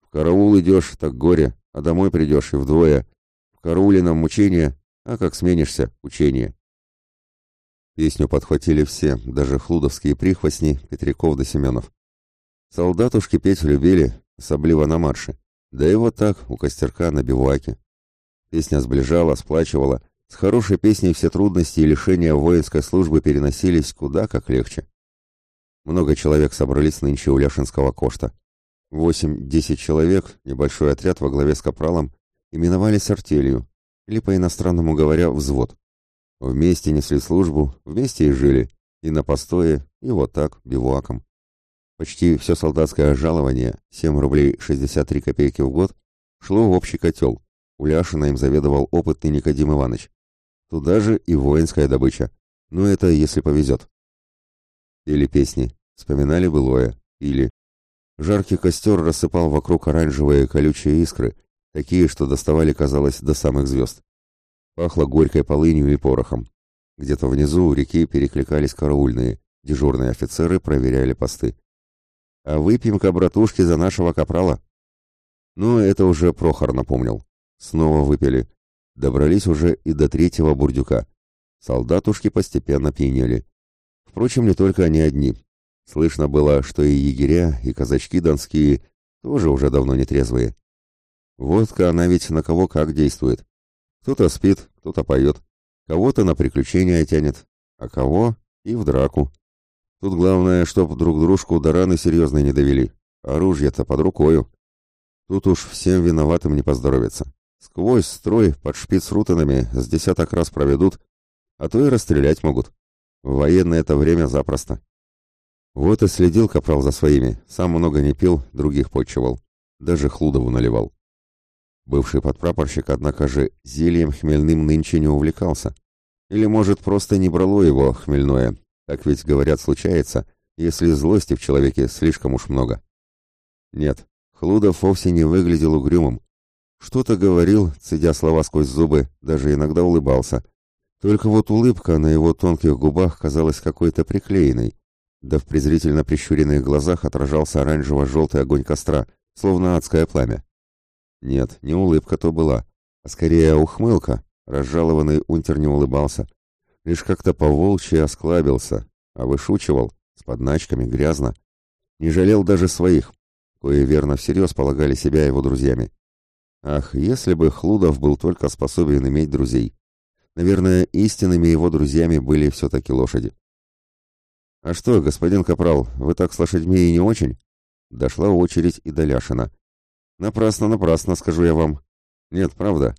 В караул идешь, так горе, а домой придешь и вдвое. В карауле нам мучение, а как сменишься, учение. Песню подхватили все, даже хлудовские прихвостни, Петряков да Семенов. Солдатушки петь любили, особливо на марше. Да и вот так, у костерка на биваке. Песня сближала, сплачивала. С хорошей песней все трудности и лишения воинской службы переносились куда как легче. Много человек собрались нынче у Ляшинского кошта. Восемь-десять человек, небольшой отряд во главе с капралом, именовались артелью, или, по-иностранному говоря, взвод. Вместе несли службу, вместе и жили, и на постое, и вот так, бивуаком. Почти все солдатское жалование, 7 рублей 63 копейки в год, шло в общий котел. У Ляшина им заведовал опытный Никодим Иванович. Туда же и воинская добыча. Но это если повезет. Или песни. Вспоминали былое. Или... Жаркий костер рассыпал вокруг оранжевые колючие искры, такие, что доставали, казалось, до самых звезд. Пахло горькой полынью и порохом. Где-то внизу у реки перекликались караульные, дежурные офицеры проверяли посты. Э, «Выпьем-ка, братушки, за нашего капрала». Но это уже Прохор напомнил. Снова выпили. Добрались уже и до третьего бурдюка. Солдатушки постепенно пьянели. Впрочем, не только они одни. Слышно было, что и егеря, и казачки донские тоже уже давно нетрезвые. Водка, она ведь на кого как действует. Кто-то спит, кто-то поет, кого-то на приключения тянет, а кого и в драку. Тут главное, чтоб друг дружку до раны серьезной не довели. Оружие-то под рукою. Тут уж всем виноватым не поздоровится. Сквозь строй под шпиц рутанами с десяток раз проведут, а то и расстрелять могут. В военное это время запросто. Вот и следил Капрал за своими, сам много не пил, других подчевал. Даже Хлудову наливал. Бывший подпрапорщик, однако же, зельем хмельным нынче не увлекался. Или, может, просто не брало его хмельное, как ведь говорят, случается, если злости в человеке слишком уж много. Нет, Хлудов вовсе не выглядел угрюмым. Что-то говорил, цедя слова сквозь зубы, даже иногда улыбался. Только вот улыбка на его тонких губах казалась какой-то приклеенной, да в презрительно прищуренных глазах отражался оранжево-желтый огонь костра, словно адское пламя. Нет, не улыбка то была, а скорее ухмылка. Разжалованный унтер не улыбался, Лишь как-то по-волчьи осклабился, а вышучивал, с подначками грязно. Не жалел даже своих, кое верно всерьез полагали себя его друзьями. Ах, если бы Хлудов был только способен иметь друзей. Наверное, истинными его друзьями были все-таки лошади. «А что, господин Капрал, вы так с лошадьми и не очень?» Дошла очередь и до Ляшина. «Напрасно, напрасно, скажу я вам. Нет, правда.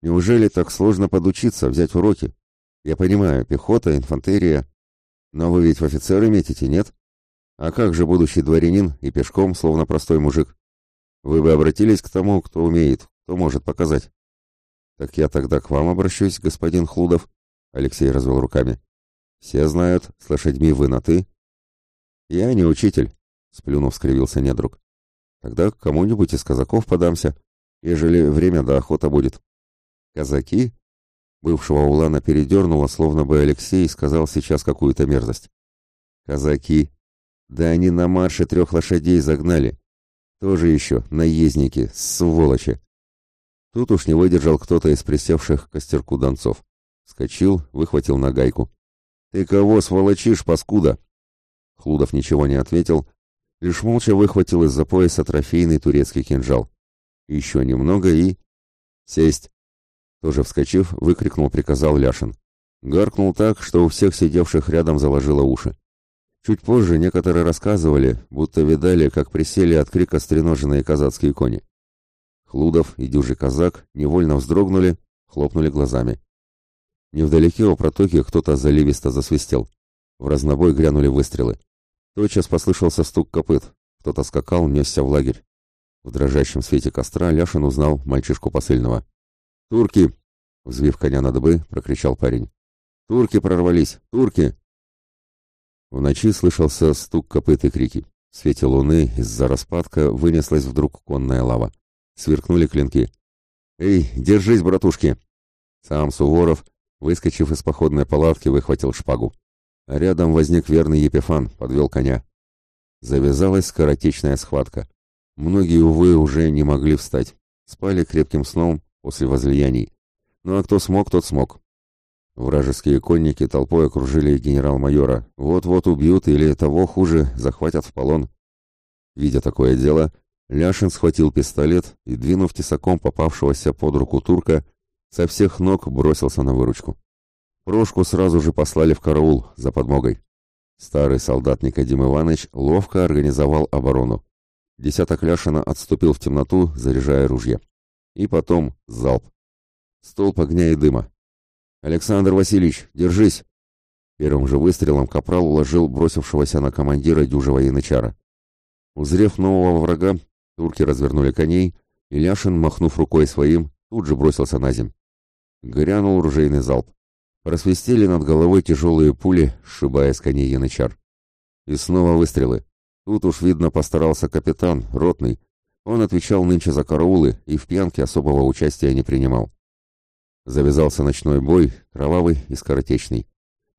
Неужели так сложно подучиться, взять уроки? Я понимаю, пехота, инфантерия, но вы ведь в офицеры метите, нет? А как же будущий дворянин и пешком, словно простой мужик? Вы бы обратились к тому, кто умеет, кто может показать. Так я тогда к вам обращусь, господин Хлудов, Алексей развел руками. Все знают, с лошадьми вы на «ты». Я не учитель, сплюнув, скривился недруг. Тогда к кому-нибудь из казаков подамся, ежели время до охота будет. Казаки? Бывшего Улана передернуло, словно бы Алексей сказал сейчас какую-то мерзость. «Казаки! Да они на марше трех лошадей загнали! Тоже еще наездники, сволочи!» Тут уж не выдержал кто-то из присевших к костерку донцов. Скочил, выхватил на гайку. «Ты кого сволочишь, паскуда?» Хлудов ничего не ответил, лишь молча выхватил из-за пояса трофейный турецкий кинжал. Еще немного и... «Сесть!» Тоже вскочив, выкрикнул, приказал Ляшин. Гаркнул так, что у всех сидевших рядом заложило уши. Чуть позже некоторые рассказывали, будто видали, как присели от крика стреноженные казацкие кони. Хлудов и дюжий казак невольно вздрогнули, хлопнули глазами. Невдалеке у протоки кто-то заливисто засвистел. В разнобой грянули выстрелы. Тотчас послышался стук копыт. Кто-то скакал, несся в лагерь. В дрожащем свете костра Ляшин узнал мальчишку посыльного. «Турки!» — взвив коня над бы, прокричал парень. «Турки прорвались! Турки!» В ночи слышался стук копыт и крики. В свете луны из-за распадка вынеслась вдруг конная лава. Сверкнули клинки. «Эй, держись, братушки!» Сам Суворов, выскочив из походной палатки, выхватил шпагу. А рядом возник верный Епифан, подвел коня. Завязалась скоротечная схватка. Многие, увы, уже не могли встать. Спали крепким сном, после возлияний. Ну а кто смог, тот смог. Вражеские конники толпой окружили генерал-майора. Вот-вот убьют или того хуже, захватят в полон. Видя такое дело, Ляшин схватил пистолет и, двинув тесаком попавшегося под руку турка, со всех ног бросился на выручку. Прошку сразу же послали в караул за подмогой. Старый солдат Никодим Иванович ловко организовал оборону. Десяток Ляшина отступил в темноту, заряжая ружье и потом залп. Столб огня и дыма. «Александр Васильевич, держись!» Первым же выстрелом капрал уложил бросившегося на командира дюжего янычара. Узрев нового врага, турки развернули коней, и Ляшин, махнув рукой своим, тут же бросился на земь. Грянул ружейный залп. Просвистели над головой тяжелые пули, сшибая с коней янычар. И снова выстрелы. Тут уж, видно, постарался капитан, ротный, он отвечал нынче за караулы и в пьянке особого участия не принимал. Завязался ночной бой, кровавый и скоротечный.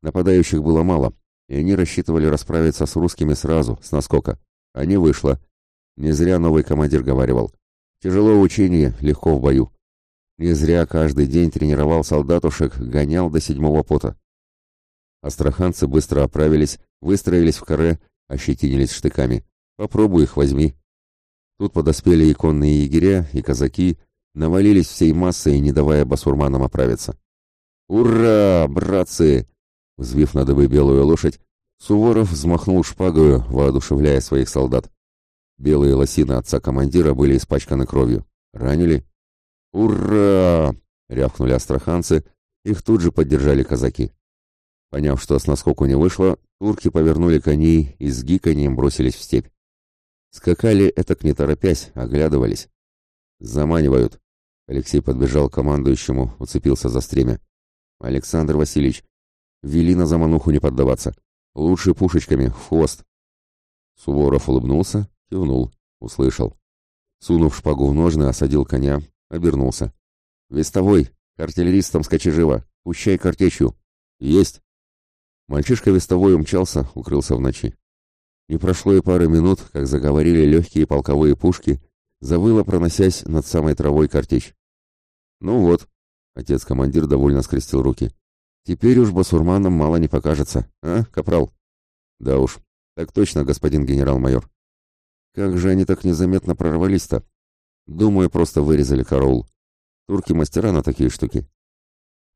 Нападающих было мало, и они рассчитывали расправиться с русскими сразу, с наскока. А не вышло. Не зря новый командир говаривал. Тяжело в учении, легко в бою. Не зря каждый день тренировал солдатушек, гонял до седьмого пота. Астраханцы быстро оправились, выстроились в каре, ощетинились штыками. Попробуй их возьми. Тут подоспели иконные егеря и казаки, навалились всей массой, не давая басурманам оправиться. «Ура, братцы!» Взвив на дыбы белую лошадь, Суворов взмахнул шпагою, воодушевляя своих солдат. Белые лосины отца командира были испачканы кровью. Ранили? «Ура!» — рявкнули астраханцы, их тут же поддержали казаки. Поняв, что с наскоку не вышло, турки повернули коней и с гиканьем бросились в степь. Скакали этак не торопясь, оглядывались. «Заманивают!» Алексей подбежал к командующему, уцепился за стремя. «Александр Васильевич, вели на замануху не поддаваться. Лучше пушечками, в хвост!» Суворов улыбнулся, кивнул, услышал. Сунув шпагу в ножны, осадил коня, обернулся. «Вестовой! К артиллеристам скачи живо! Пущай картечью!» «Есть!» Мальчишка вестовой умчался, укрылся в ночи. Не прошло и пары минут, как заговорили легкие полковые пушки, завыло, проносясь над самой травой картечь. «Ну вот», — отец-командир довольно скрестил руки, — «теперь уж басурманам мало не покажется, а, капрал?» «Да уж, так точно, господин генерал-майор». «Как же они так незаметно прорвались-то?» «Думаю, просто вырезали караул. Турки мастера на такие штуки».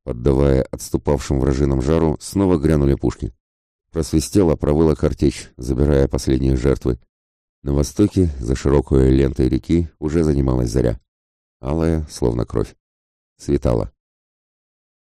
Поддавая отступавшим вражинам жару, снова грянули пушки. Просвистела провыла картечь, забирая последние жертвы. На востоке, за широкой лентой реки, уже занималась заря. Алая, словно кровь. Светала.